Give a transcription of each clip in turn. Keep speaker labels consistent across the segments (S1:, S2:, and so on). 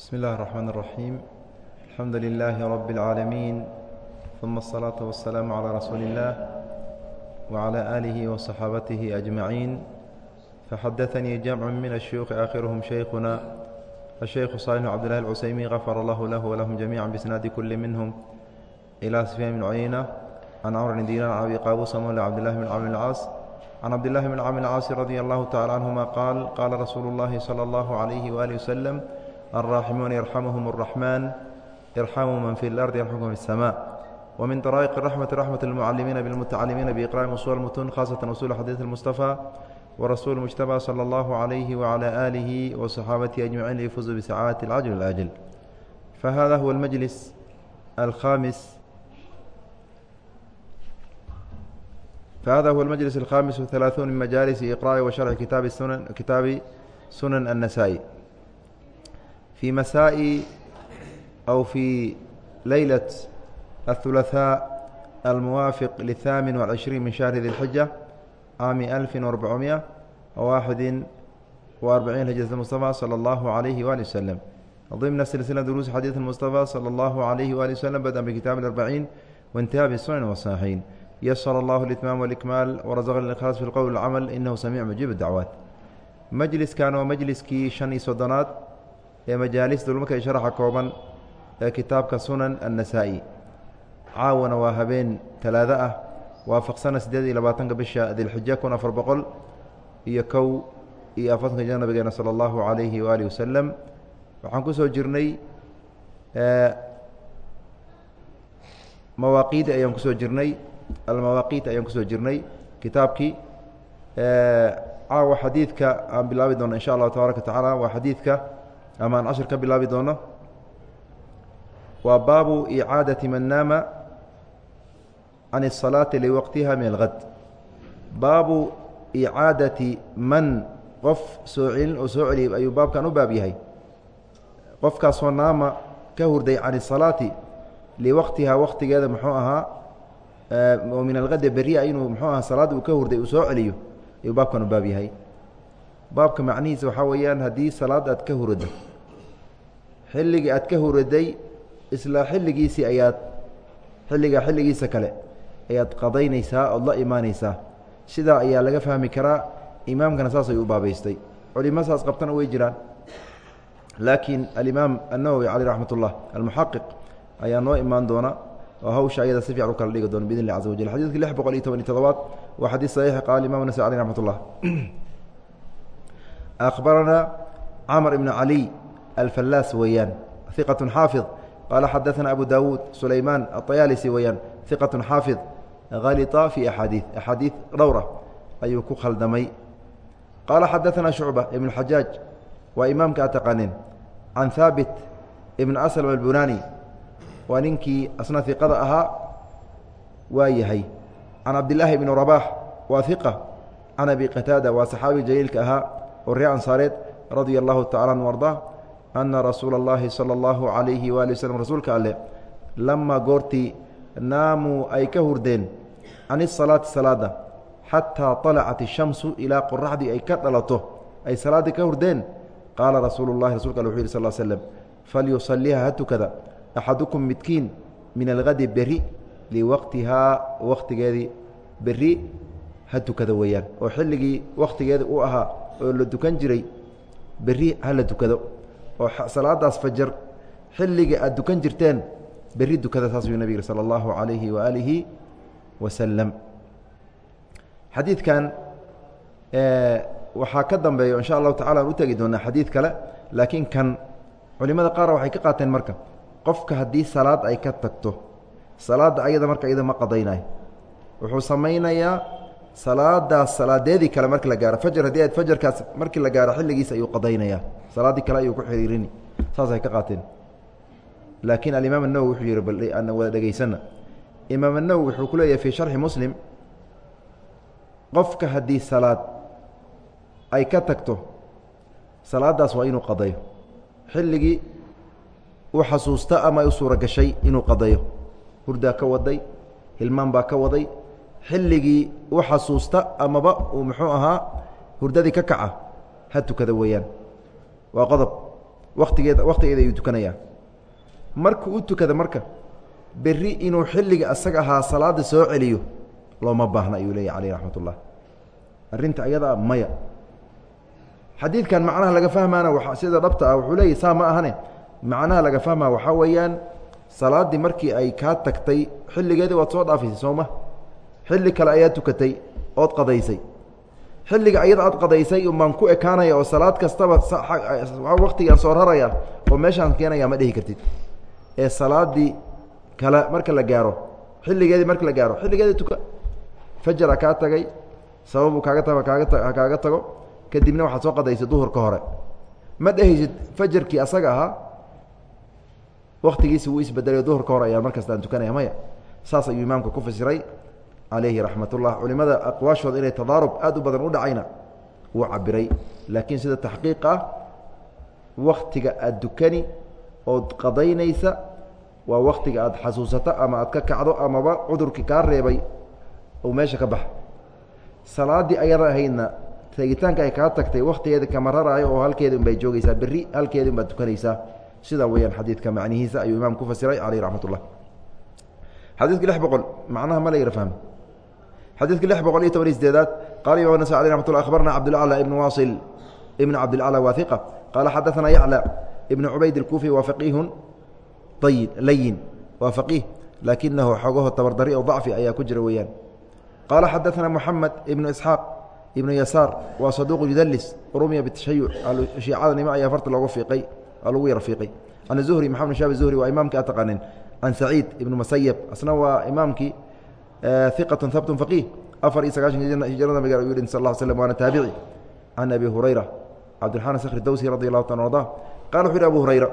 S1: بسم الله الرحمن الرحيم الحمد لله رب العالمين ثم الصلاة والسلام على رسول الله وعلى آله وصحابته أجمعين فحدثني جمع من الشيوخ آخرهم شيخنا الشيخ صالح عبد الله العسيمي غفر الله له ولهم جميعا بسناد كل منهم إلى سفيان بن عيينة عن عمر بن دينار عن أبي قابوس مولى عبد الله بن عمرو العاص عن عبد الله بن عمرو العاص رضي الله تعالى عنهما قال قال رسول الله صلى الله عليه وآله وسلم الراحمون يرحمهم الرحمن يرحموا من في الأرض يرحمكم في السماء ومن طرائق الرحمة رحمة المعلمين بالمتعلمين بإقراء أصول المتون خاصة أصول حديث المصطفى ورسول المجتبى صلى الله عليه وعلى آله وصحابته أجمعين ليفوزوا بسعادة العجل الآجل فهذا هو المجلس الخامس فهذا هو المجلس الخامس والثلاثون من مجالس إقراء وشرح كتاب السنن كتاب سنن النسائي في مساء أو في ليلة الثلاثاء الموافق للثامن والعشرين من شهر ذي الحجة عام ألف وأربعمائة وواحد وأربعين هجرة المصطفى صلى الله عليه وآله وسلم ضمن سلسلة دروس حديث المصطفى صلى الله عليه وآله وسلم بدأ بكتاب الأربعين وانتهى بالسنن والصحيحين يسر الله الإتمام والإكمال ورزقنا الإخلاص في القول والعمل إنه سميع مجيب الدعوات مجلس كان ومجلسكii شhan iyo soddonaad ee majaalis dulmarka sharaxa kooban ee kitaabka sunan annasaa'i. Caawana waa habeen talaado ah waafaqsana siddeed iyo labaatanka bisha dilxijo kun afar boqol iyo kow iyo afartanka jir nabigeena sala allahu calayhi waaalih wasalam waxaan ku soo jirnay mawaaqiidi ayaan ku soo jirnay almawaaqiit ayaan ku soo jirnay kitaabkii. Caawa xadiidka aan bilaabi doona insha allahu tabaaraka wa waa xadiidka ama aan cashir ka bilaabi doono waa baabu icaadati man naama can الsalaati liwaqtiha min alhad baabu icaadati man qof soo celin oo soo celiyay ayuu baabkan u baab yahay qofkaasoo naama ka hurday can الsalaati liwaqtihaa waqtigeeda muxuu ahaa oo min alhadi beriya inuu muxuu aha salaadda uu ka hurday uu soo celiyo ayuu baabkan u baab yahay baabka macnihiisa waxaa weeyaan haddii salaad aad ka hurado xilligii aad ka huraday isla xilligiisii ayaad xilligaa xilligiisa kale ayaad qadaynaysaa ood la imaanaysaa. Sidaa ayaa laga fahmi karaa imaamkana saas ay u baabaystay culimo saas qabtana way jiraan. Laakiin alimaam annawowi caleyh raxmat ullah almuxaqiq ayaa noo imaan doona oo hawsha ayada si fiican u kala dhigi doona bidn اllah caza wajal xadidka lix boqol iyo toban iyo todobaad waa xadiis saxiix qaala imam nasai aleyh raxmat ullah akhbaranaa camr ibn caliy alfallaas weeyaan iqat xaafid qaala xadaثana abu dawuud sulaymaan aطayaalisi weeyaan iqat xaafid halita fi axaadiid axaadiid dhowra ayuu ku khaldamay qaala xadaثana shucba ibn xajaaj waa imaamka aad taqaaneen can haabit ibn aslm albunani waa ninkii asna iqada ahaa waa yahay can cabdilaahi bni rabaax waa iqa can abi qataada waa saxaabi jaliilka ahaa oo ree ansaareed radia allahu tacala an ardaa ana rasuula اllahi salى اllahu عalayhi waali waslm rasuulka alleh lamaa goortii naamuu ay ka hurdeen can isalaati salaada xataa طalacat الshamsu ilaa qoraxdii ay ka dhalato ay salaaddii ka hurdeen qaala rasuulu اllahi rasulka alle wuxu yih sal slm falyusaliha ha tukada axadukum midkiin min alhadi beri liwaqtihaa waktigeedii beri ha tukado weeyaan oo xilligii wakhtigeeda u ahaa oo la dukan jiray beri ha la tukado oo salaadaas fajar xilliga aad dukan jirteen beri dukada saas yuu nabig sala allahu calayhi waaalihi wasalam xadiidkan waxaa ka dambeeya insha allahu tacala aan u tegi doonaa xadiid kale laakiin kan culimada qaara waxay ka qaateen marka qofka haddii salaad ay ka tagto salaadda ayada marka iyada ma qadaynayo. Wuxuu samaynayaa salaadaas salaadeedii kale marki la gaaro fajar haddii aad fajarkaas markii la gaaro xilligiisa ayuu qadaynayaa salaaddii kale ayuu ku xiriirini saasay ka qaateen laakiin alimaam الnawowi wuxuu yihi bal aan wada dhegaysana imaam الnawowi wuxuu ku leeyahay fii sharxi muslim qofka haddii salaad ay ka tagto salaaddaas waa inuu qadayo xilligii uu xasuusta ama u suura gashay inuu qadayo hurdaa ka waday hilmaan baa ka waday xilligii u xasuusta amaba uu muxuu ahaa hurdadii ka kaca ha tukada weeyaan. Waa qodob. Watigeeda wakhtigeeda ayuu tukanayaa. Markuu u tukada marka berri inuu xilliga asaga ahaa salaada soo celiyo looma baahna ayuu leeyahy caleyh raxmat ullah arrinta ayadaa maya. Xadiidkan macnaha laga fahmaana wa sida dhabta ah wuxuu leeyahy saa ma ahane. Macnaha laga fahmaa waxaa weeyaan salaaddii markii ay kaa tagtay xilligeedii waad soo dhaafaysay sooma xilli kale ayaa tukatay ood qadaysay. Xilliga ayada aad qadaysay baan ku ekaanaya oo salaad kastaba waktigaan soo raraya oo meeshaan keenaya ma dhihi kartid. Ee salaadii kale marka la gaaro xilligeedii marka la gaaro xilligeedii tuka fajara kaa tagay sababu kaaga ta kaaga kaaga tago kadibna waxaad soo qadaysay duhurka hore. Ma dhehaysid fajarkii asaga ahaa waktigiisi wuu isbedelay duhurka hore ayaan markasta tukanaya maya. Saas ayuu imaamka ku fasiray calayhi raxmat ullah culimada aqwaashooda inay tadaarub aad u badan u dhacayna wuu cabiray laakiin sida taxqiiq ah waktiga aad dukani ood qadaynaysa waa waktiga aad xasuusato ama aad ka kacdo amaba cudurkii kaa reebay uu meesha ka baxa salaaddii ayada ahaydna tegitaanka ay kaa tagtay waktigeeda kama raraayo oo halkeeda un bay joogeysaa berri halkeeda un baad tukanaysaa. Sidaa weeyaan xadiidka macnihiisa ayuu imaam ku fasiray caleyh raxmat ullah xadiidka lix boqol macnaha ma la xadiidka lix boqol iyo toban iyo sideedaad qala imam nas alي ramat lla akhbarna cabdulaclى ibn wasil ibn cabdilclى waa iqa qaala xadaثana yaclى ibn cubayd اlkufi waa faqiihun ayin layin waa faqiih laakinahu xogaho tabardari o dacfi ayaa ku jira weeyaan qaala xadaثana moxamed ibnu isxaaq ibnu yasaar waa saduuq yudalis rumiya bitashayuc shiicada nimo ayaa farta looga fiiqay lagu yar fiiqay can zuhri maxamed shaab zuhri waa imaamkii a taqaanin can saciid ibnu musayab asna waa imaamkii iqat habtun faqiih afar iyo sagaashan hijrada nabiga yihi sal ll slm waana taabici can abi hurayra cabdiraxmaan sakri dawsi radi allahu taala arda qala wuxu yhi abu hurayra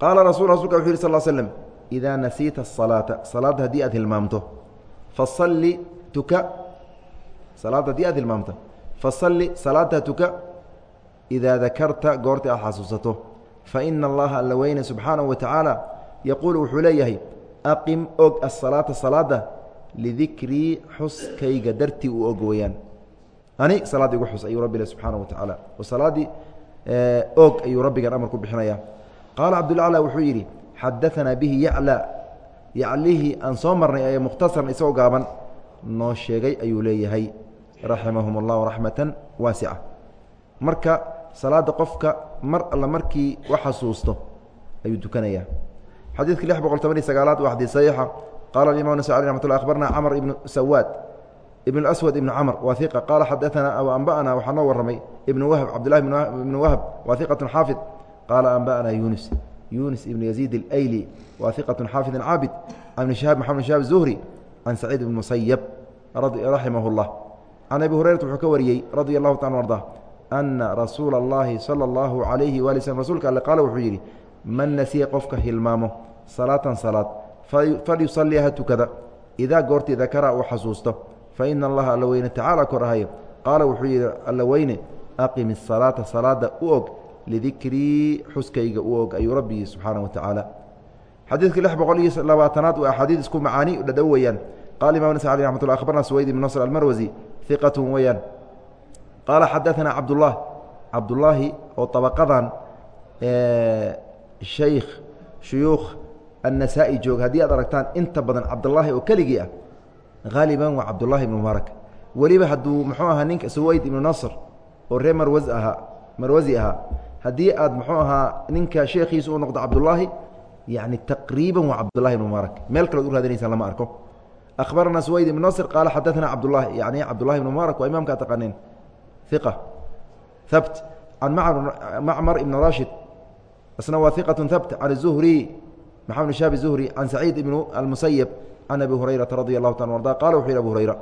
S1: qaala rasul rasulka wuxu yhi sal slm idaa nasiita asalaata salaadda haddii aad hilmaamto fasalli tuka salaadda haddii aad hilmaamto fasalli salaadta tuka idaa dakarta goorta aad xasuusato faina allaha alla weyne subxaanahu wa tacaala yaquulu wuxuu leeyahay aqim og asalaata salaada lidikrii xuskayga dartii uu og weyaan ani salaadda igu xus ayuu rabbi subxaana wa tacaala oo salaaddii og ayuu rabbigan amar ku bixinaya qaala cabdulacla wuxuu yidhi xadaanaa bihi yacla yaclihii aan soo marnay ee mukhtasaran isagoo gaaban noo sheegay ayuu leeyahay raximahum allahu raxmatan waasica marka salaada qofka mar alla markii u xasuusto ayuu tukanayaa xadiidka lix boqol toban iyo sagaalaad waa xadiid saxiixa qala imam nas alي ramat lla akhbarna camr ibnu sawaad ibn aswad ibnu camr waa iqa qaala xadaana aw anba'ana waxaa noo warramay ibnu wahb cabdillahi ibnu wahb waa iqatu xaafid qaala anba'ana yunus yunus ibnu yaziid اlayli waa iqatu xaafid caabid can ibni shihab maxamed shihab zuhri can saciid ibn musayab raximah اllah can abi hurayrata wuxuu ka wariyey radia allahu taala arda ana rasuula اllahi salى اllahu alayhi wali slm rasuulka alle qaala wuxuu yidhi man nasiya qofka hilmaamo salaatan salaad falyusaliya ha tukada. Idaa goortii dakara uu xasuusto fa ina allaha alla weyne tacaala kor ahayo qaala wuxuu yidhi alla aqim isalaata salaada u og lidikrii xuskayga u og ayuu rabbigii subxaana wa tacaala. Xadiidka lix boqol iyo labaatanaad waa axaadiid isku macaani dhadhow weeyaan qaala imam nasr raxmatullah akhbarna suweyd ibn nasr almarwasi hiqatun weeyaan qaala xadaanaa cabdullah cabdullaahi oo dabaqadan shaykh shuyuukh annasaa-i haddii aad aragtaan inta badan cabdulaahi oo keligii ah haaliban waa cabdullaahi ibnu mubaarak weliba hadduu muxuu ahaa ninka suwayd ibnu nasr oo reer marwas ahaa marwasi ahaa haddii aad muxuu ahaa ninka sheekhiisa u noqdo cabdullaahi yacni taqriiban waa cabdullahi ibnu mubaarak meel kale od u raadinaysaa lama arko. Akhbaranaa suwayd ibnu nasr qaala xadaanaa cabdullaahi yani cabdullahi ibnu mubaarak waa imaamka ad taqaaneen. Iqa habt can mmacmar ibni rashid isna waa iqaة habt can الzuhri maxamed bn shaabi zuhri can saciid ibn almusayab can abi hurayrata radi allahu ta arda qala wuxu yhi abu hurayra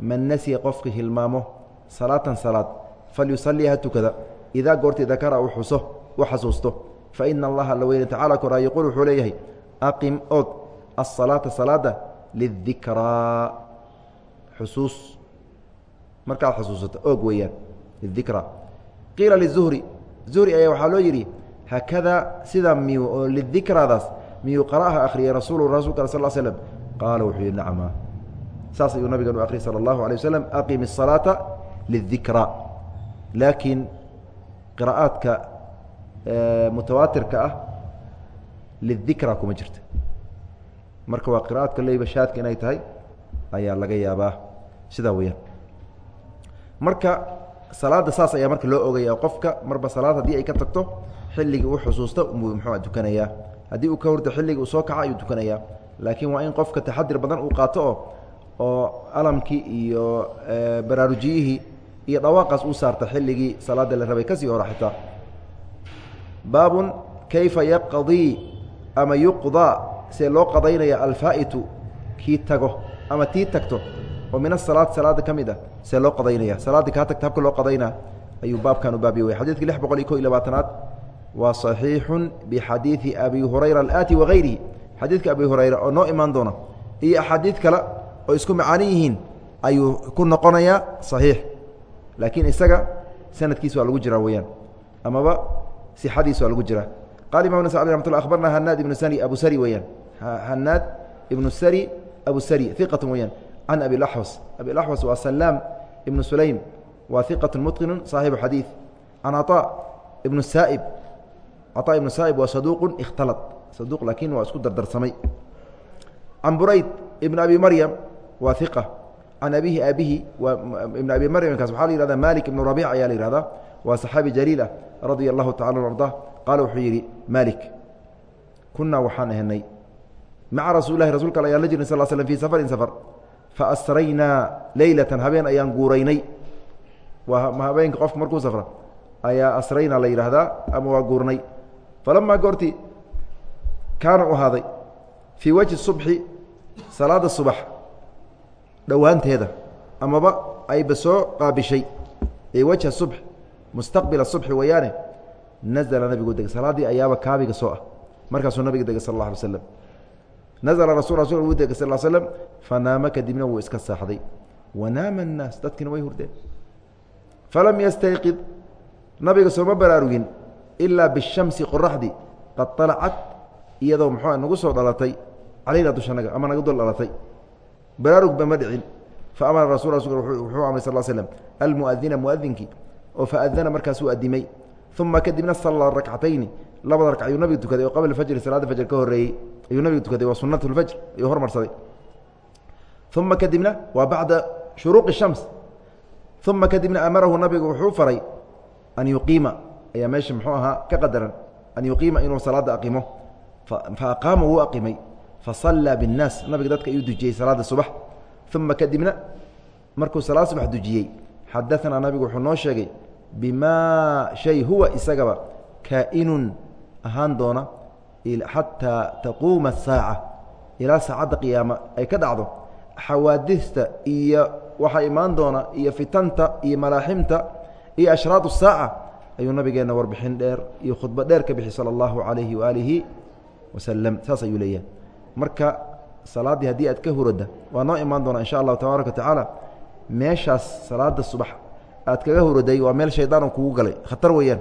S1: man nasiya qofka hilmaamo salaatan salaad falyusaliya ha tukada idaa goortii dakara uu xuso u xasuusto faina allaha alla weyne tacala koraa yaquul wuxuu leeyahay aqim og asalaata salaada lidikraa xusuus markaad xusuusato og weeyaan lidikraa qiila lizuhri zuhri ayaa waxaa loo yidhi haakada sidaa miyu oo lidikraadaas miyuu qara'aha akhriyay rasuulu rasulka al sal slm qaala wuxuu yihi nacma saas ayuu nabigan u akhriyay sala allahu alay waslm aqim الsalaata lidikra. Laakiin qira'aadka mutawaatirka ah lidikra kuma jirta. Marka waa qira'aadka leyba shaadka inay tahay ayaa laga yaabaa. Sidaa weyaan marka salaada saas ayaa marka loo ogaya qofka marba salaad haddii ay ka tagto xilligii uu xusuusta muxuu tukanayaa. Haddii uu ka hurdo xilligii uu soo kaca ayuu tukanayaa. Laakiin waa in qofka taxadir badan uu qaato oo oo alamkii iyo baraarujiyihii iyo dhawaaqaas uu saarta xilligii salaada la rabay ka sii hora xitaa baabun kayfa yaqdii ama yuqdaa see loo qadaynaya alfaa'itu kii tago ama tii tagto oo min asalaad salaada ka mid ah see loo qadaynaya. Salaaddii kaa tagta habka loo qadaynaa ayuu baabkan u baabiye wey xadidki lix boqol iyo ko iyo labaatanaad waa صaxiixu bixadiidi abi hurayra alaati wagayrihi xadiidka abi hurayra oo noo imaan doona iyo axaadiid kale oo isku macaani yihiin ayuu ku noqonayaa صaxiix laakiin isaga sanadkiis waa lagu jiraa weyaan amaba sixadiis waa lagu jiraa. Qala imam nas amat abarna hanaad ibnu sari abu sari weyaan hanaad ibnu sari abu sari iqat weyaan can abi laxwas abi laxwas waa salaam ibnu sulaym waa iqat mutqinu saaxibu xadiid can caطa ibnu saa'ib caطa ibnu saa'ib waa saduuqu ikhtalad saduuq laakiin waa isku dardarsamay can burayd ibn abi maryam waa iqa can abihi aabihi waa ibn abi maryamkaas waxaa la yihahda malik ibnu rabic ayaa la yihahdaa waa saxaabi jaliil ah radia allahu tacala an arda qaala wuxuu yidhi malik kunaa waxaan ahenay maca rasuuli lahi rasulka al ayaan la jirnay sal slm fi safarin safar faasraynaa leylatan habeen ayaan guuraynay waa habeenka qofka markuu safra ayaa asraynaa la yidhaahdaa ama waa guurnay falamaa goortii kaana u ahaaday fii wajhi subxi salaada subax dhowaanteeda amaba ayba soo qaabishay ee wajha subx mustaqbila subxi weeyaane nazla nabigu degay salaaddii ayaaba kaabiga soo ah markaasuu nabiga degay sal alla alay slam nazla rasul rasul wuu degay sal slam fanaama kadibna wuu iska saaxday wanaama annaas dadkiina way hurdeen falam yastayqid nabiga sooma baraarugin ilaa bishamsi qoraxdii qad alacat iyadoo muxuu nagu soo dhalatay calayna dushanaga ama naga dul dhalatay baraarugba ma dhicin faamara rasul wuxuu amray sal slm almuadina muadinkii oo faadana markaasuu adimay uma kadibna sallaa rakcatayni labada ragc ayuu nabiga tukaday oo qabla fajri salaada fajr ka horeeyey ayuu nabiga tukaday waa sunat lfajr ayuu hormarsaday. Uma kadibna waa bacda shuruuqi shams. Uma kadibna amarahu nabigu wuxuu faray an yuqiima ayaa meesha muxuu ka qadaran. An yuqiima inuu salaada aqimo. Fa aqaama wuu aqimay. Fasallaa biاnnaas nabiga dadka ayuu dujiyey salaada subax. Uma kadibna markuu salaad subax dujiyey xadaanaa nabigu wuxuu noo sheegay bimaa shay huwa isagaba kaa'inun ahaan doona xataa taquuma asaaca ilaa saacadda qiyaama ay ka dhacdo xawaadista iyo waxaa imaan doona iyo fitanta iyo malaaximta iyo ashraad الsaaca ayuu nabigeenna warbixin dheer iyo khudbo dheer ka bixi salى اllahu عalayhi waalihi wasalam saas ayuu leeyahay marka salaaddii haddii aad ka hurada waa noo imaan doona insha allahu tabaaraka wa tacaala meeshaas salaada subax aad kaga huraday waa meel shaydaan kugu galay khatar weeyaan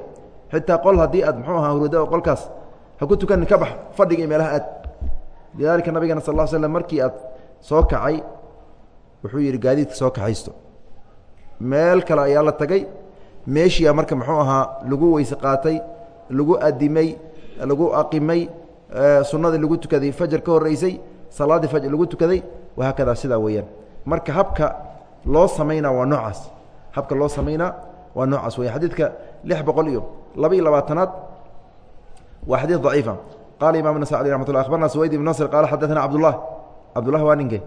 S1: xitaa qol haddii aad muxuu ahaa hurada oo qolkaas ha ku tukanin ka bax fadhiga meelaha aad. Lidaalika nabigeena sal ll slam markii aad soo kacay wuxuu yidhi gaadiidka soo kaxaysto meel kale ayaa la tagay. Meeshiia marka muxuu ahaa lagu weyse lagu adimay lagu aqimay sunnadii lagu tukaday fajar ka horeysay salaaddii fajr lagu tukaday wahaakadaa sidaa weeyaan. Marka habka loo samaynaa waa noocaas. Habka loo samaynaa waa noocaas weya xadiidka lix boqol iyo laba iyo labaatanaad waa xadiid daciifa qala imam nas alي ramat lla abarna swayd ibn nasr qala xadaثna cabdالlah cabdullah waa ninke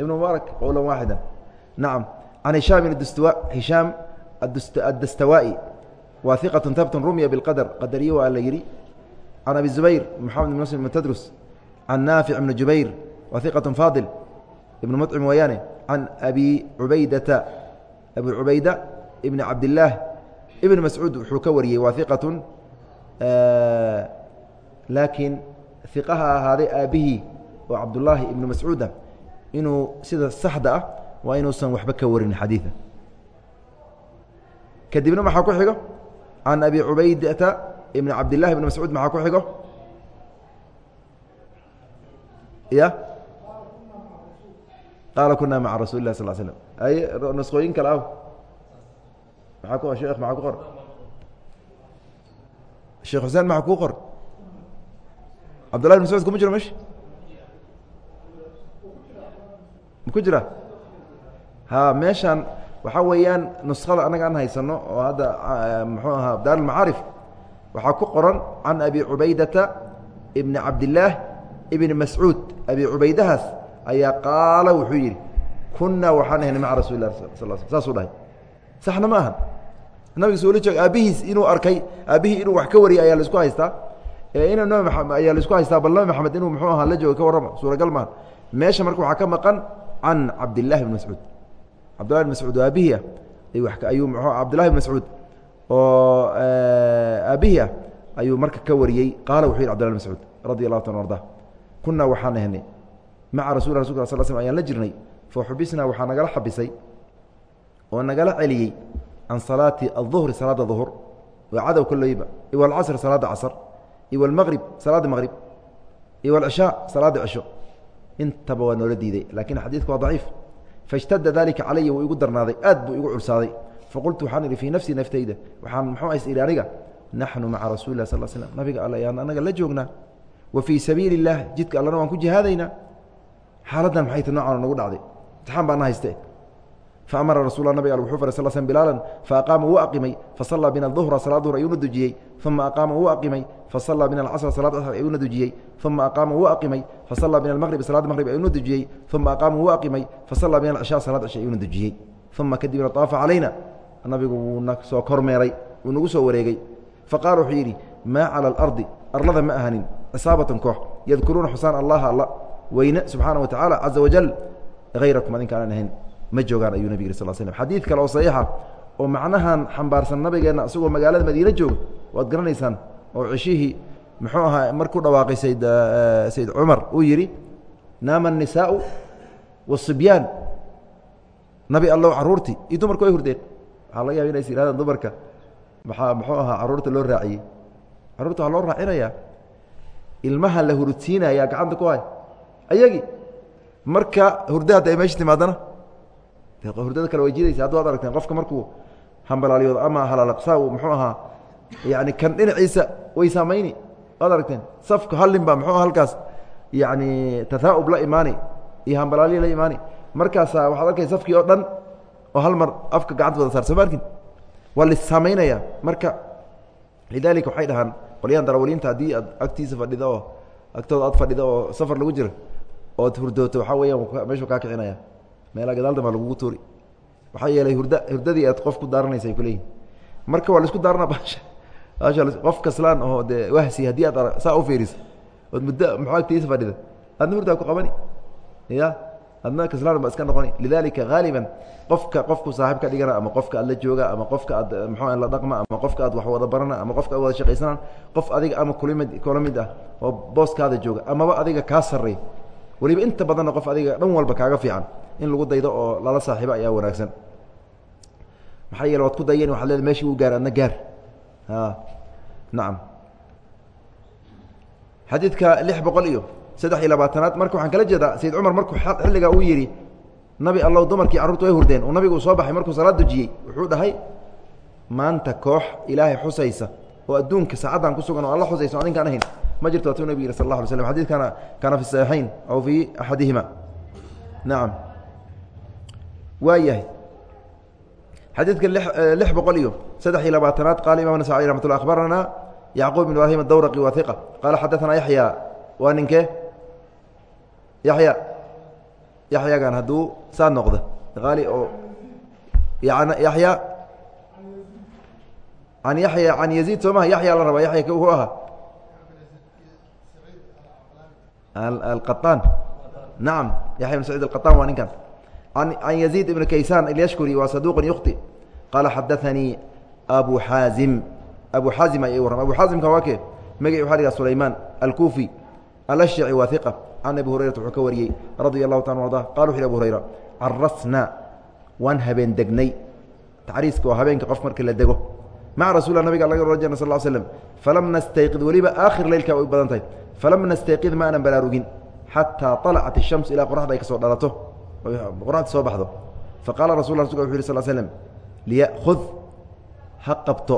S1: ibn mubaarak qowla waaxida nacam can hishaam dstwa hishaam addastawaa'i waa iqaة habt rumya biاlqadr qadariye waa la yihi can abi zubayr moxamed ibn muslim ibn tadrus can naafic ibn jubayr waa iqaة faadil ibn muطcim weeyaane can abi cubaydata abi cubayda ibn cabdillaah ibn mascuud wuxuu ka wariyey waa iqaة laakiin iqaha ahaaday aabbihii oo cabdullaahi ibnu mascuuda inuu sida saxda ah waa inuusan waxba ka warin xadiida kadibna maxaa ku xigo? Can abi cubaydata ibn cabdillahi ibn mascuud maxaa ku xigo? Ya? Qaala kunaa maca rasuli lah sal slm ay nusqooyin kale aw. Maaa ku sheekh maxaa ku qor sheekh xuseen maxa kuu qor cabdullahi bn mascuud kuma jiro mesh ma ku jira ha meeshaan waxaa weeyaan nuskada annaga aan haysano oo hadda muxuu ahaa daar almacaarif waxaa ku qoran can abi cubaydata ibni cabdillaah ibni mascuud abi cubaydahaas ayaa qaala wuxuu yidhi kunaa waxaan ahaynay maca rasuli lah sal sl saasuu dhahay. Saxna ma ahan nabiga soola joog aabbihiis inuu arkay aabbihii inuu wax ka wariyay ayaa la isku haystaa. Ina ayaa la isku haystaa bal nabi maxamed inuu muxuu ahaa la jooga ka warrama suuragal maaha meesha marka waxaa ka maqan can cabdillahi bn mascuud. Cabdillahi bn mascuud oo aabihii ah ayuu mxu cabdillahi bn mascuud oo aabihii ah ayuu marka ka wariyey qaala wuxuu yidhi cbdillah bn mascuud radi allahu ta arda kunaa waxaan ahnay maca rasul rasulka sal sl ayaan la jirnay fa xubisnaa waxaa nagala xabisay oo nagala celiyey can salaati aلظuhri salaada ظuhur waa cadow koleyba iw alcasr salaada casr iw almaqrib salaada maqrib iw alcishaa salaada cisho intaba waa noola diiday lakin xadiidku waa daciif faاjtada dalika calaya wuu igu darnaaday aad buu igu cursaaday faqultu waxaan idhi fii nafsi naftayda waxaan muxuu is idhi aniga naxnu maca rasuli lah sal slm nabiga alla ayaan anaga la joognaa wa fii sabiili اlah jidka allana waan ku jihaadaynaa xaaladdan maxay ta noocaan nagu dhacday imtixaan baana hayste faamara rasul nabig al wuxuu faray sal slm bilaalan faaqaama wuu aqimay fasallaa bina duhra salaad duhr ayuuna dujiyey uma aqaama wuu aqimay fasallaa bina alcasr salaad casr ayuuna dujiyey uma aqaama wuu aqimay fasallaa bina almaqrib salaad maqrib ayuuna dujiyey uma aqaama wuu aqimay fasallaa bina alcishaa salaad cisha ayuuna dujiyey uma kadibna طaafa calayna nabigu wuuna soo kormeeray wuu nagu soo wareegey faqaala wuxuu yidhi maa cala alardi arlada ma ahanin cisaabatan koox yadkuruuna xusaan allaha alla weyne subxaana wa tacaala caza wajal hayrakum adinka aanan ahayn ma joogaan ayuu nabig yiri sal slam xadiid kale oo saxiixa oo macnahan xambaarsan nabigeenna asagoo magaalada madiine jooga waad garanaysaan oo ceshihii muxuu ahaa mar dhawaaqay sayd eh, sayd cumar. Uu yidhi naama annisaau wasibyaan nabi allow carruurtii iyo dumarku ay hurdeen. Waxaa laga yaba inays yidhahdaan dumarka. Maxaa muxuu ahaa carruurta loo raaciyey. Carruurta waxaa loo raacinayaa. Ilmaha la hurudsiinaya gacanta ku hay ayagii marka hurda hadda ay meesha timaadana? Hurdada kale way jidaysa hadda waad aragteen qofka markuu hambalaaliyoodo ama halalaqsaa muxuu ahaa yani kan dhinaciisa way saamayni waad aragteen safka hallin baa muxuu halkaas. Yani tahaa'ub la imaani iyo hambalaaliya la imaani. Markaasaa waxaad arkay safkii oo dhan oo hal mar afka gacanta wada saar. Soo ma arkin? Waa lis saamaynaya marka lidalika waxay dhahaan qolyahan darawaliinta haddii aad agtiisa fadhida oo agtooda aad fadhida oo safar lagu jiro ood hurdooto waxaa weeyaan meeshuu kaa kicinaya meelaa gadaal dambaa lagugu tuuri waxaa yeelay hurda hurdadii aad qof ku daaranaysa ay kuleeyihin marka waa la isku daarana baasha. Baasha qof kaslaan oo dee wahsi haddii aad saa u fiiriso. Ood muddo muxuu agtiisa fadhida? Adna hurdaa ku qabani. Ya adna kaslaan baa iska noqoni. Lidalika haaliban qofka qofku saaxiib ka dhigana ama qofka aad la jooga ama qofka aad muxuu la dhaqma ama qofka aad wax wada barana ama qofka aad wada shaqaysanaan qof adiga ama kulimid kula mid ah oo booskaada jooga amaba adiga kaa sarreey weliba inta badanna qof adiga dhan walba kaaga fiican in lagu daydo oo lala saaxiibo ayaa wanaagsan. Maxaa yeele waad ku dayan waxad leeda meshii uu gaar adna nacam. Xadiidka lix boqol iyo saddex iyo labaatanaad marka waxaan kala jeedaa sayid cumar markuu xilligaa uu yidhi nabi allow dumarkii carruurtu way hurdeen. Uu nabigu soo baxay markuu salaad dujiyey wuxuu dhahay maanta koox ilaahay xusaysa oo adduunka saacaddan ku sugan oo alla xusaysa o adinkaan ahayn. Ma jirto watuu nabig yihi sal la alay slm xadidkana kaana fi saxiixayn aw fii axadihima. Nacam waa yahay xadiidka eh, lix boqol iyo saddex iyo labaatanaad qaala imam nasacay ramat lla abarana yacquub ibn ibrahim adawraqi wa iqa qaala xadaanaa yaxya waa ninkee yaxya yaxyagan hadduu saa noqda. Qaali oo yaxya an yaya can yaziid soo maha yaxya la rabaa. Yaxya wuxuu ahaa? Alqaطaan nacam yaxya ibn saciid alqaطaan waa ninkan an yaziid ibn kaysan ilyashkuri waa saduq yukhti qaala xadaanii abu xaazim abu xaazim ay warram abu xaazimka waa kee magaci waxa ligaa sulaymaan alkufi alashjaci waa iqa can abi hurayrata wuxuu ka wariyey radia allahu taala arda qala wuxu yhi abu hurayra carasna waan habeen degnay tacriiska waa habeenka qof marka la dego maca rasul nabiga laga ohan jira sal l slm falam nastayqid weliba aakhir leylka way u badan tahay falam nastayqid ma aanan baraarugin xataa طalacat الshams ilaa qoraxda ay ka soo dhalato qoraxda soo baxdo faqala rasul rasulka wuxu yih sl slm liyaأkhud ha qabto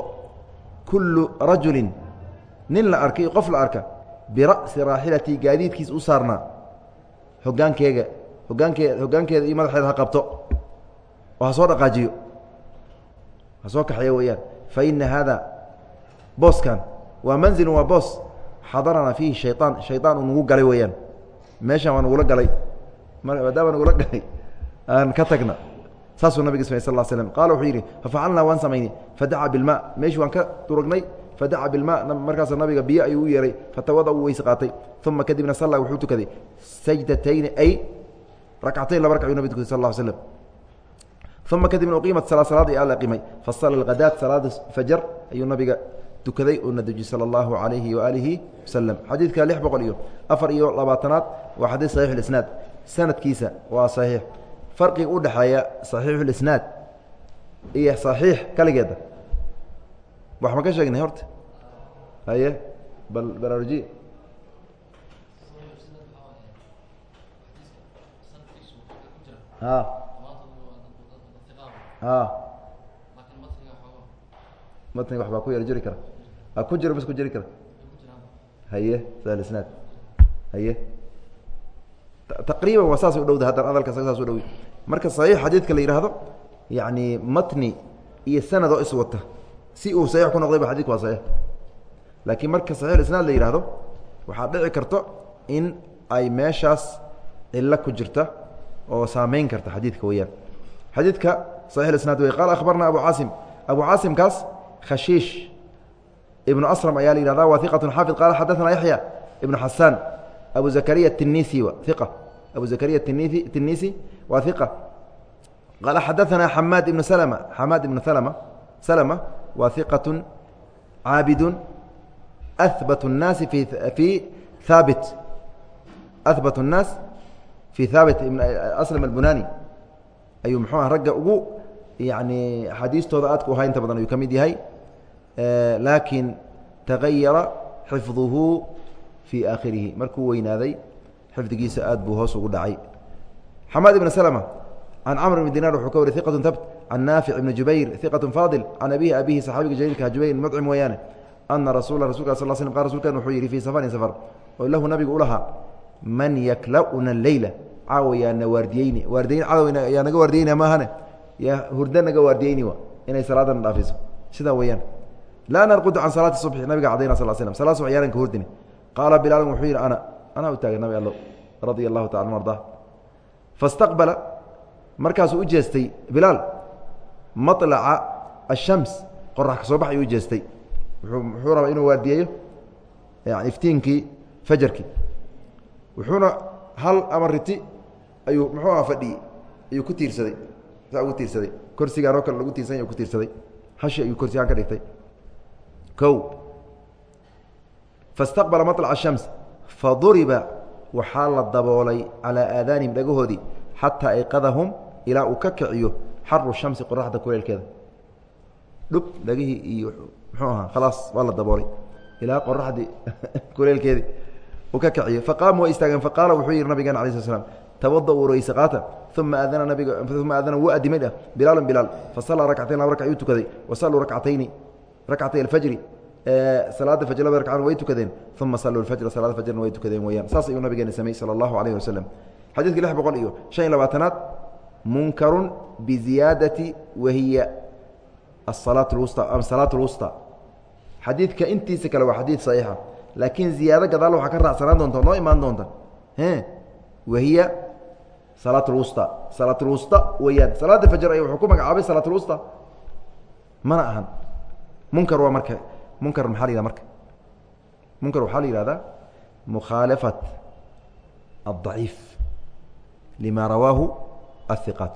S1: kullu rajuli nin la arkay qof la arka bira'si raaxilatii gaadiidkiis u saarnaa hogaankeega hogaankeeda hogaankeeda iyo madaxeeda ha qabto oo ha soo dhaqaajiyo ha soo kaxeeyo weeyaan fa ina haada booskan waa manzilun waa boos xadaranaa fiihi shayطaan shayطaan uu nagu galay weeyaan meeshaan waa nagula galay maadaama nagula dhiay aan ka tagna saasuu nabig smey sal slm qaala wuxuu yidhi fafacalnaa waan samayni fadaca bilma meeshii waan ka durugnay fadaca bilma markaas nabiga biyo ayuu u yeeray fatawada uu weyse qaatay uma kadibna salla wuxuu tukaday sajdatayni ay racatayn laba rakac uu tukaday sal l slm uma kadibna uqiimat sala salaadii alla qimay. Fasala hadaat salaada fajar ayuu nabiga dukaday oo nadejiyey sala allahu calayhi waaalihi wasalam xadiidka lix boqol iyo afar iyo labaatanaad waa xadiid saxiix isnaad sanadkiisa waa saxiix farqiga u dhexeeya صaxiixu اlisnaad iyo صaxiix kaligeeda wax ma ka sheegnay horta haye bal baraaruji a a matniga waxbaa ku yar jiri kara a ku jiro mas ku jiri kara haye salisnaad haye taqriiban waa saasay udhowda haddana hadalka saas u dhowi marka saxiix xadiidka la yidhaahdo yacni matni iyo sanad oo iswata si uu saxiix ku noqday ba xadidku waa saxiix laakiin marka saxiix isnaad la yidhaahdo waxaa dhici karto in ay meeshaas cilo ku jirta oo saameyn karta xadiidka weeyaan xadiidka saxiix isnaad wey qaala akhbarna abu caasim abu caasimkaas khashiish ibnu asram ayaa la yihahda waa iqatu xaafid qaala xadaثana yaxya ibnu xasaan abu zakariya tinisi iqa abu zakariya tinisi tinisi waa iqa qaala xadaثana xamaad ibnu slma xamaad ibnu slma slma waa iqaة caabid ahbat الnaasi fi haabit ahbat الnaas fi haabit aslam albunani ayuu muxuu ah ragga ugu yani xadiistooda aadka uhaa inta badan ayuu ka mid yahay laakiin tagayara xifduhu fii aakhirihi. Markuu weynaaday xifdigiisa aad buu hoos ugu dhacay. Xamaad ibn slma can camr bn dinar wuxuu ka wariy iqatu habt can naafic ibni jubayr iqatu faadil. Can abihi abihi saxaabiga jaliilka jubayr mudcim weeyaane ana rasula rasulka sal sl qa rsulkan wuxuu yidhi fii safarin safar. Oo lahu nabigu u lahaa man yakla'una leyla caawa yaana waardiyeyni waardiyeyn cadow yaa naga waardiyeyna maahane? Yaa hurdo naga waardiyeyni wa? Inay salaadana dhaafiso. Sidaa weeyaan. Laa narqudu can salaati subxi nabiga cadayna sal slm salad subax yaanan ka hurdini qaala bilaalun wuxuu yidhi ana anaa u taagay nabi allo radia allahu taala arda fastaqbala markaasuu u jeestay bilaal maطlaca ashams qorax ka soo u jeestay wuxuu rabaa inuu waardiyeeyo iftiinkii fajarkii wuxuuna hal ama riti ayuu muxuu aha fadhiyey ayuu ku tiirsaday saa ugu tiirsaday korsigaanoo kale lagu tiirsanya ku tiirsaday hashi ayuu korsigaan ka dhigtay o fastaqbala maطlac الshams faduriba waxaa la daboolay calىa aadaanihim dhagahoodii xataa ayqadahum ilaa uu ka kiciyo xaru shamsi qoraxda kuleelkeeda dhub dhagihii iyo muxuu ahaa khalaas waa la daboolay ilaa qoraxdii kuleelkeedii uu ka kiciyo faqaamu way istaageen faqaala wuxuu yihi nabigeena ala sl slam tawada-uu rayse qaata uma aadana nabiga uma aadana wuu adimay dhah bilaalan bilaal fasallaa rakcatayn laba raka ayuu tukaday wasalluu rakcatayni rakcatay alfajri salaada fajr laba ragcaan way tukadeen. Uma saluu fajra salaada fajrna way tukadeen weyaan saas ayuu nabigeena samey sala allahu alayh wasalam xadiidka lix boqol iyo shan iyo labaatanaad munkarun biziyaadati wahiya asalaat lwusta am salaat lwusta xadiidka intiisa kale waa xadiid saxiixa laakiin ziyaado gadaal waxaa ka raacsanaan doonta noo imaan doonta. E wahiya salaat lwusta salaat lwusta weyaan salaada fajr ay wuxuu ku magacaabay salaat lwusta mana ahan. Munkar waa marka munkar maxaa la yihahda marka? Munkar waxaa la yihahdaa mukhaalafat addaciif lima rawaahu athiqaat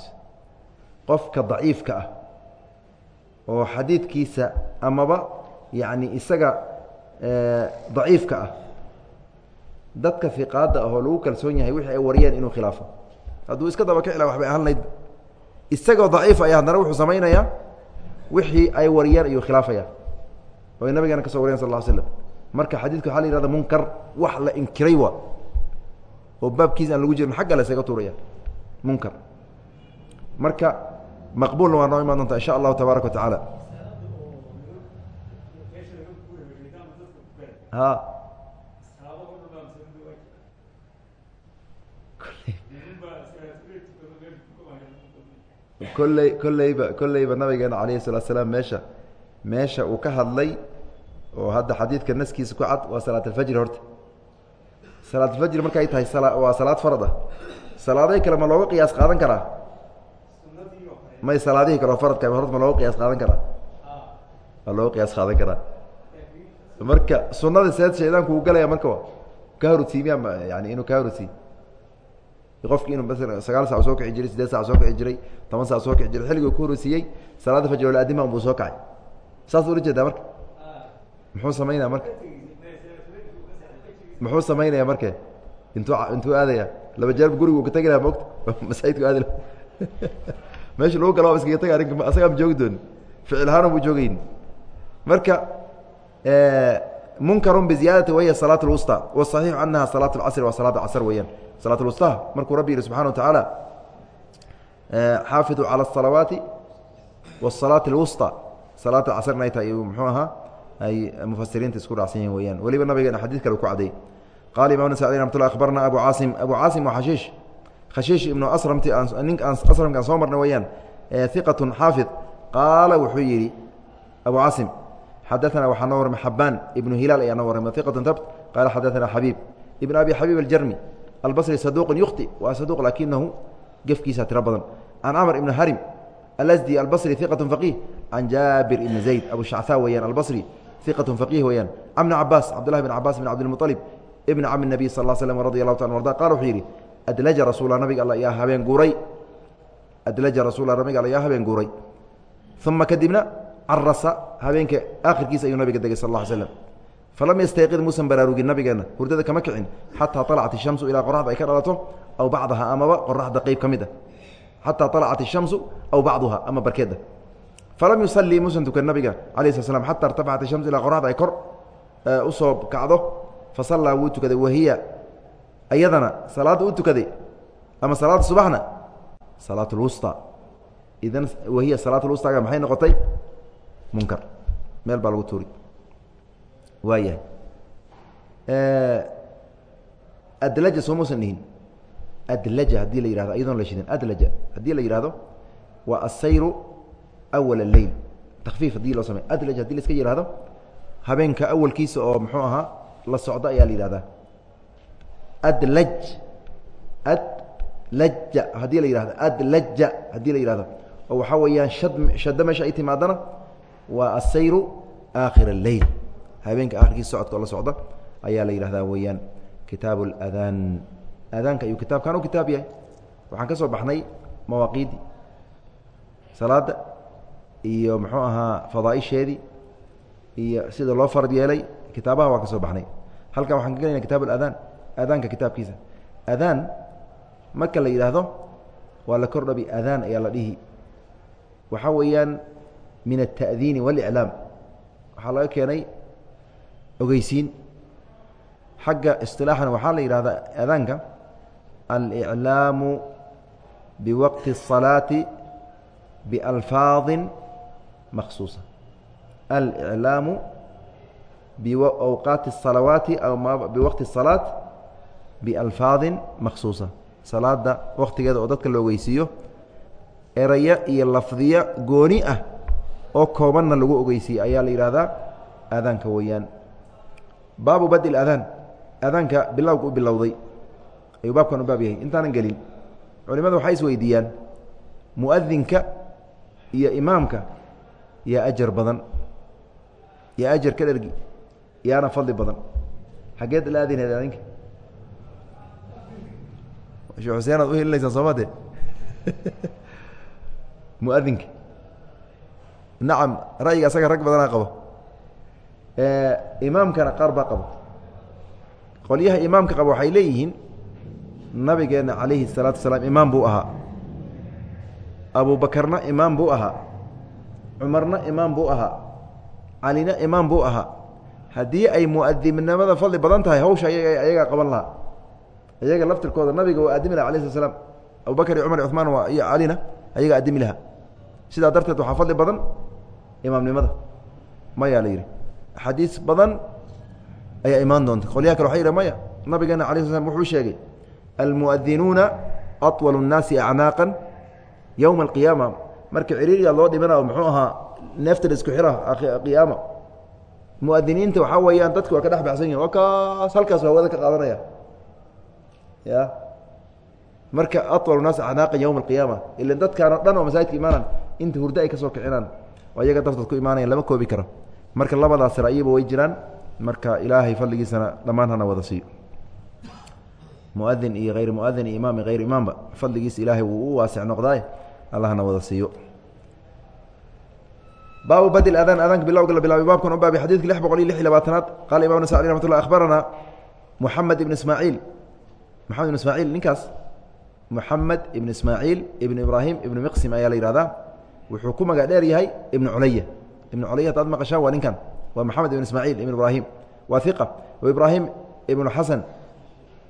S1: qofka daciifka ah oo xadiidkiisa amaba yacni isaga daciifka ah dadka hiqaadda ahoo lagu kalsoon yahay wixii ay wariyeen inuu khilaafo. Hadduu iska daba ka cila waxbay ahaan isagoo daciif ayaa haddana wuxuu samaynayaa wixii ay wariyeen ayuu khilaafaya o ay nabigeena ka so wariyan sal slam marka xadiidka waxaa la yihahda munkar wax la inkiray waa. Oo baabkiisa aan lagu jirin xagga la isaga tuuraya. Munkar. Marka maqbuulna waa noo imaan doontaa insha allahu tabaaraka wa tacaala. Kolley kolleyba kolleyba nabigeena calayhi salatu salaam meesha meesha uu ka hadlay oo hadda xadiidka naskiisa ku cad waa salaat alfajri horta. Salaat alfajri markay tahay waa salaad farad ah salaaday kale ma looga qiyaas qaadan karaa? May salaadihii kale oo faradka horta ma looga qiyaas qaadan karaa? Ma looga qiyaas qaadan karaa. Marka sunada seed shaydaanku uu galaya marka ka horudsiimiya yani inuu ka horudsiiy qofki inuu maala sagaal sac soo kici jiray sideed sac soo kici jiray toban sac soo kici jiray xilliguu ku horeysiiyey salaada fajr adima buu soo kacay. Saas ula jeedaa marka muxuu samaynaya marka muxuu samaynaya marke intuu intuu aadaya laba jeerb gurigu ka tegi laha maogta masaajidku aadi laha meesha lagu gala iskaga taga arrinka asagaa ma joogi dooni ficil ahaana buu joogeyn marka munkarun biziyaadati wahiya salaat اlwusطى wالصaxiixu anaha salaat اlcasri waa salaada casr weeyaan salaat اlwusطى markuu rabbi yihi subxana wa tacaala xaafiduu calى الصalawaati wالsalaati اlwusطى salaata casrna ay tahay muxuu ahaa ay mufasiriinta isku raacsan yihiin weyaan weliba nabigeena xadiid kale ku cadday. Qala imam nasai ramat lla akhbarna abu caasim abu caasim waa xashiish. Khashiish ibnu asramti ninka asramka aan soo marnay weyaan iqatu xaafid qaala wuxuu yidhi abu caasim xadaana waxaa noo warmay xabaan ibnu hilaal ayaa noo warramay iqatu tabt qaala xadaana xabiib ibn abi xabiib aljarmi albasri saduqun yukhti waa saduq lakinahu gefkiisa tiro badan. Can camr ibni harim alasdi albasri iqatu faqiih can jaabir ibni zayd abu shachaa weyaan albasri iqatu faqiih weyaan can bni cabaas cabdullahi bn cabaas bn cabdilmuطalib ibn cami nabiy sal l slm radi allahu ta arda qala wuxuu yidhi adlaja rasuula nabiga alla yaa habeen guuray. Adlaja rasuula nabiga alla yaa habeen guuray. Uma kadibna carasa habeenka aakhirkiisa ayuu nabiga degay sal ly slam falam yastayqid muusan baraarugin nabigeenna. Hurdada kama kicin. Xataa alacat ishamsu ilaa qoraxda ay ka dhalato aw bacdaha amaba qoraxda qeyb ka mid a xataa alacat ishamsu aw bacduha ama barkeeda falam yusalii muusan tukan nabiga ala sl slam xata irtafacata shams ilaa qoraxda ay kor eh, u soo kacdo fa sallaa wuu tukaday wahiya ayadana salaadda u tukaday ama salaada subaxna salaat lwusta idan wahiya salaat lwustaaga maxay noqotay? Munkar. Meel baa lagu tuuri. Waayahay. Eh, adlaja soo muusan dhihin adlaja haddii la yihahdo ayadoon la shidin adlaja. Haddii la yidhahdo waa asayru awal اleyl takfiif haddii loo samey adlaj hadii la iska yihahdo habeenka awalkiisa oo muxuu ahaa la socdo ayaa la yihahdaa adlaj adlaja haddii la yihahdo adlaja haddii la yihahdo oo waxaa weeyaan shad shaddo meesha ay timaadana waa asayru aakhir اleyl habeenka akhirkiisa socodka oo la socda ayaa la yihahdaa weeyaan kitaabu اladaan aadaanka ayuu kitaabkan u kitaab yahay waxaan ka soo baxnay mawaaqiidii salaada iyo muxuu ahaa fadaaisheedii iyo sida loo farad yeelay kitaabaha waan ka soo baxnay halkan waxaan ka gelayna kitaab aladaan aadaanka kitaabkiisa adaan marka la yidhaahdo waa la kordhabi adaan ayaa la dhihi waxaa weeyaan min alta'diini waاliclaam waxaa laga keenay ogeysiin xagga isilaaxana waxaa la yidhahdaa aadaanka aliclaamu biwaqti الصalaati bialfaadi maksuusa aliclaamu biawqaati الsalawaati aw biwaqti الsalaat bialfaadin maksuusa salaada waqtigeeda oo dadka la ogeysiiyo eraya iyo lafdiya gooni ah oo koobanna lagu ogeysiiyey ayaa la yidhahdaa aadaanka weeyaan baabu badi adaan aadaanka bilowga u bilowday ayuu baabkan u baab yahay intaanan gelin culimadu waxay is weydiiyaan muadinka iyo imaamka yaa ajar badan yaa ajar ka dhergi yaana fadli badan. Xaggeed la aadinheed adinka shee xuseen aad u helinaysaan sooma muadinka. Nacam ra'yiga asaga rag badanaa qabo. Imaamkana qaar baa qabo. Qolyaha imaamka qaba waxay leeyihiin nabigeena calayhi الsalaatu wasalaam imaam buu ahaa. Abubakarna imaam buu ahaa cumarna imaam buu ahaa calina imaam buu ahaa haddii ay muadimnimada fadli badan tahay hawsha ayagaa qaban lahaa iyaga laftirkooda nabiga waa addimi laha alay slat slam abubakar iyo cumar iyo cumaan waa iyo calina ayagaa addimi lahaa sidaa darteed waxaa fadli badan imaamnimada mayaa la yidhi axaadiis badan ayaa imaan doonta qolyaha kale waxa yidha maya nabigeena ala sl slam wuxuu sheegay almuadinuuna aطwal الnaasi acnaaqan yowma alqiyaama marka ciriiriya loo dhimanayo muxuu ahaa neefta la isku xira qiyaama muadiniinta waxaa weeyaan dadku waa ka dhex baxsan yihiin kaas halkaas waa wada ka qaadanaya. Ya? Marka aطwal naas acnaaqan yowma alqiyaama. Ila dadkaan o dhan oo masaajidka imaanaan inta hurdo ay ka soo kicinaan oo iyaga dartood ku imaanaya lama koobi karo. Marka labadaas ra'yiba way jiraan. Marka ilaahay fadligiisana dhammaan hana wada siiyo. Muadin iyo hayr muadin iyo imaam iyo hayr imaamba fadligiisa ilaahay wuu u waasic noqdaay allahna wada siiyo. Baabu badl adaan adaanka bilowga la bilaabay baabkan u baabi xadidka lix boqol iyo lix iyo labaatanaad. Qala imam nasai ramat llah akhbaranaa moxamed ibn ismaaciil moxamed ibn ismaaciil ninkaas. Moxamed ibn ismaaciil ibn ibraahim ibn miqsim ayaa la yihahdaa wuxuu ku magac dheer yahay ibn culaya ibn culaya hadaad maqashaan waa ninkan. Waa moxamed ibn ismaaciil ibn ibraahim waa iqa wa ibraahim ibn xasan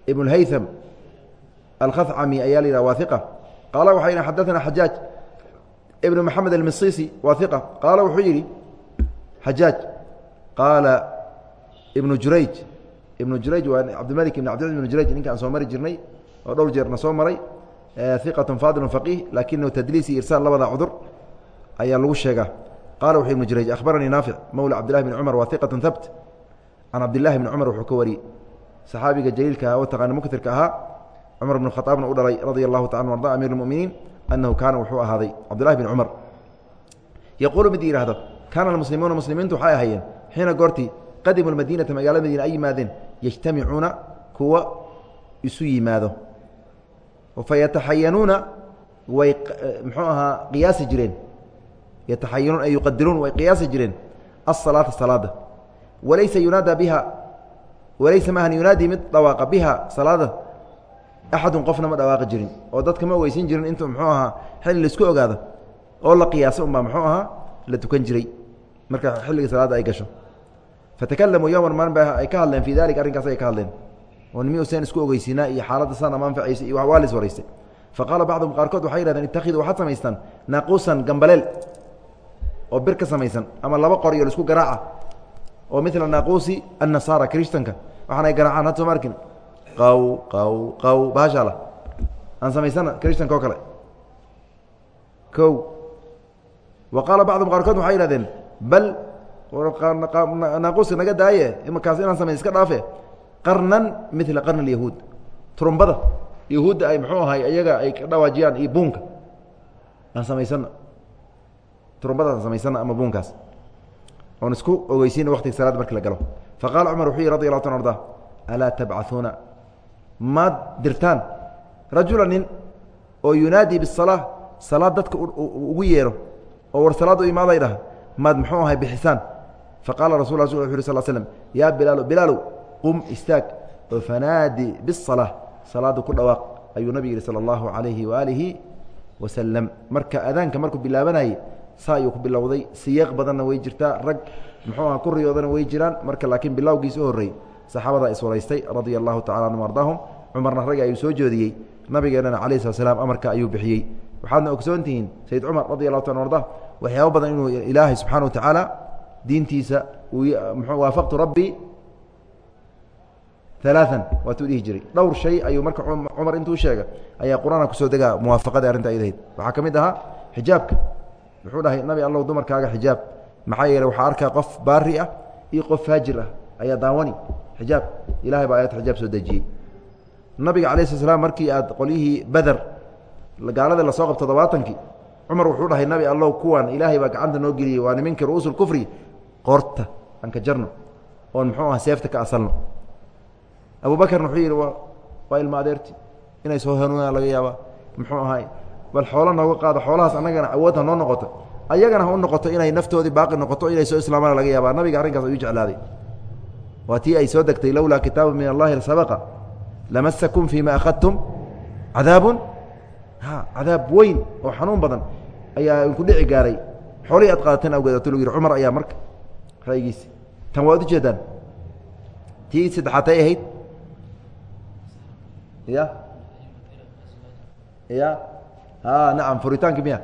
S1: ibn haytham alkhacami ayaa la yihah waa iqa qaala waxaa yidhi xadaثana xajaaj ibn maxamed almisisi waa iqa qaala wuxuu yidhi xajaaj qaala ibnu jurayj ibnu jurayj waa cabdimalik ibn cabdillah ibn jurayj ninka aan soo mari jirnay oo dhowr jeerna soo maray iqat fadil faqiih lakinahu tadliis iyo irsaal labada cudur ayaa lagu sheegaa qala wuxuu ibnu jurayj akhbaranii naafic mowla cabdillahi bni cumar waa iqat habt can cabdillahi bni cumar wuxuu ka wariyey saxaabiga jaliilka ah oo taqaana muktirka ahaa cumar bn khaaabna u dhalay radia allahu taala arda amir muminiin anahu kaana wuxuu ahaaday cabdillahi bn cumar yaquulu mid yihahdo kaana almuslimuuna muslimiintu waxay ahaayeen xiina goortii qadimu madiinata magaalada madiina ay yimaadeen yajtamicuuna kuwa isu yimaado. Fayataxayanuuna way muxuu ahaa qiyaasi jireen. Yataxayanuun ay yuqadiruun way qiyaasi jireen asalaata salaada. Walaysa yunaada biha walaysa maahan yunaadii mid dhawaaqa biha salaada axadun qofna ma dhawaaqi jirin oo dadka ma ogeysin jirin intuu muxuu ahaa xilli la isku ogaado oo la qiyaasa unbaa muxuu ahaa la tukan jiray marka xilliga salaadda ay gasho fatakalamuu yowman maalin ba ay ka hadleen fii dalik arrinkaas ay ka hadleen oo nimi usen isku ogeysiinaa iyo xaaladda saan ama iyo waa lis waraystay fa qaala qaarkood waxay yihahdeen ittakhiduu waxaad samaystaan naaquusan gambaleel oo bir ka samaysan ama laba qor iyo la isku garaaca oo mila naaquusi annasaara kristanka waxaan ay garaacaan had sooma arkin qaw qaw qaw bahashaala aan samaysana kristanka oo kale. O wa qaala bacdum qaarkood waxay yihahdeen bal naaquuska naga daaye imakaas inaan samay iska dhaafe. Qarnan mila qarni اyahuud turumbada yahuudda ay muxuu ahay iyaga ay ka dhawaajiyaan iyo buunka. Aan samaysana. Turumbadaas aan samaysana ama buunkaas. Oon isku ogeysiina waktiga salaad marki la galo. Faqala cumar wuxuu yihi radi allahu ta arda alaa tabcaثuuna maad dirtaan rajula nin oo yunaadii bisalaa salaad dadka ugu yeero oo war salaad u imaaday dhah maad muxuu ahay bixisaan faqaala rasul la wuxu yh sl slm yaa bilaalo bilaalow qum istaag oo fanaadi bisalaa salaada ku dhawaaq ayuu nabig yihi salى اllahu عalayhi waaalihi wasalam marka adaanka markuu bilaabanayay saa ayuu ku bilowday siyaaq badanna way jirtaa rag muxuu aha ku riyoodana way jiraan marka laakiin bilowgiis u horreeyey saxaabadaa iswaraystay radia allahu tacala anhum ardaahum. Cumarna ragga ayuu soo joodiyey. Nabigeennana alayh slat slam amarka ayuu bixiyey. Waxaadna ogsoon tihiin sayid cumar radi allahu ta arda waxyaaba badan inuu ilaahay subxana wa tacaala diintiisa waafaqtu rabbi alaaan waatuu dhihi jiray. Dhowr shay ayuu marka cumar intuu sheega ayaa qur'aanka ku soo degaa muwaafaqada arrinta aydahayd waxaa ka mid ahaa xijaabka. Wuxuu dhahay nabi allow dumarkaaga xijaab. Maxaa yeele waxaa arkaa qof baari ah iyo qof faajir ah ayaa daawani xijaab. Ilahay baa ayad xijaab soo dejiyey. Nabiga alay sla slam markii aad qolyihii beder gaalada la soo qabto todobaatankii cumar wuxuu dhahay nabi allow kuwan ilaahay baa gacanta noo geliyey waa niminka ru'uusul kufri qoorta aan ka jarno oon muxuu aha seefta ka asalno. Abubakarna wuxuu yidhi waa ilma adeerti inay soo hanuunaan laga yaabaa. Muxuu ahay bal xoolo nooga qaado xoolahaas annagana awood ha noo noqoto ayagana ha u noqoto inay naftoodii baaqi noqoto inay soo islaamaan laga yaabaa. Nabiga arrinkaas ayuu jeclaaday waa tii ay soo degtay lowlaa kitaabu min allahi sabaqa lamasakum fima akhadtum cadaabun. Cadaab weyn oo xanuun badan ayaa inku dhici gaaray. Xoolihii aad qaadateen awgeed atu lagu yihi cumar ayaa marka ra'yigiisi tan waad ujeedaan tii saddexaatay ahayd. Ya ya nacam furitaanki miya.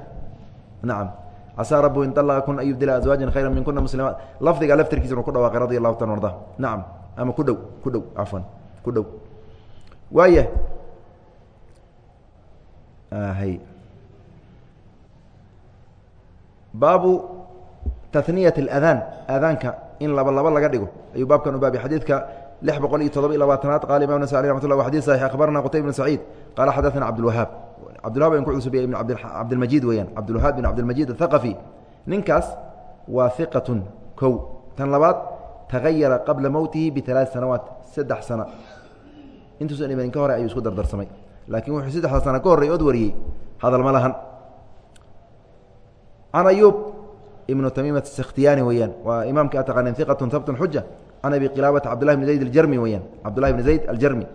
S1: Nacam casaa rabu in طalqa kun an yubdila azwaaja khayra min kuna muslimaat lafdiga laftirkiisa inu ku dhawaaqay radi allahu ta arda nacam ama ku dhow ku dhow cafwan ku dhow waaya hay baabu taniyat اladaan aadaanka in laba laba laga dhigo ayuu baabkan u baabay xadiidka lix boqol iyo todoba iyo labaatanaad qala imam nas alي ramat lah xadid saxix akhbarana qutayb bn saciid qala xadaثana cabdulwahaab cabdulwahab an ku cusubiya ibn cabdilmajid weeyaan. Cabdulwahaab bin cabdilmajid athaqafi ninkaas waa hiqatun kow. Tan labaad tagayara qabla mowtihi bialaat sanawaat. Saddex sana. Intuusan imanin ka hore ayuu isku dardarsamay. Laakiin wuxuu saddexda sana ka horrey od wariyey. Hadal ma lahan. Can ayuub ibnu tamiimat sikhtiyaani weeyaan. Waa imaamkii ataqaaneen iqatun habtun xuja can abi qilaabata cabdullahi bni zayd aljarmi weeyaan. Cabdullahi bni zayd aljarmi.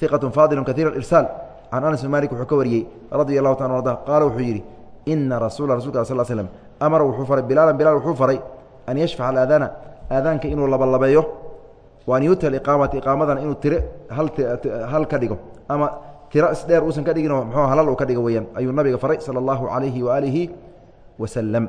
S1: Iqatun faadilun kaiir irsaal can anas bin malik wuxuu ka wariyey radia allahu taala arda qaala wuxuu yidhi ina rasuula rasulka sal slm amara wuxuu faray bilaalan bilaal wuxuu faray an yashfaca alaadaana aadaanka inuu labalabeeyo wa an yuta iqaamata iqaamadana inuu tire hal ka dhigo ama tiro isdheer uusan ka dhigino mxuu halal uu ka dhigo weeyaan ayuu nabiga faray sala allahu calayhi waaalihi wasalam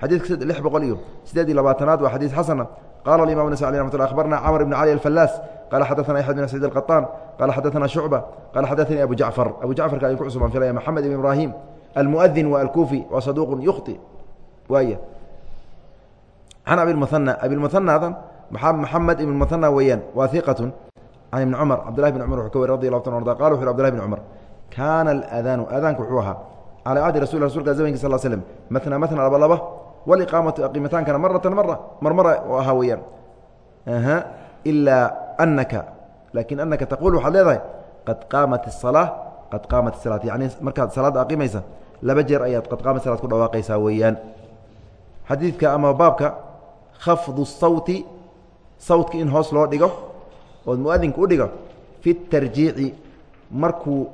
S1: xadiidka lix boqol iyo sideed iyo labaatanaad waa xadiis xasana qala imam nas alي ramat abarna cmr bn cali alfalaas qala xadaثana axmed bin saciid alqaطaan qala xadaثana shucba qala xadaثanii abu jacfar abu jacfarka ayuu ku cusubaan filaya maxamed ibn ibrahim almuadin wa alkufi wa saduq yukhطi waaya can abimuana abimuanadan maxamed ibn muana weeyaan waa iqatu can ibni cumar cabdillahi bn cumar wuxuu ka wari radi allahu ta arda qala wuxu abdillahi bn cumar kaana alaadaanu aadaanku wuxuu ahaa calaa cahdi rasul rasulka zamanki sal slm matna matna laba laba waliqaamatu aqiimataankana maratan mara marmara oo ahaa weeyaan. Ilaa anaka laakin anaka taquul waxaad leedahay qad qaamat الsalaa qad qaamat salaat. Yani markaad salaadda aqiimaysa laba jeer ayaad qad qaamat salaad ku dhawaaqaysaa weeyaan. Xadiidka ama baabka khafdu sawti sawtka in hoos loo dhigo ood muadinka u dhigo fi tarjiici markuu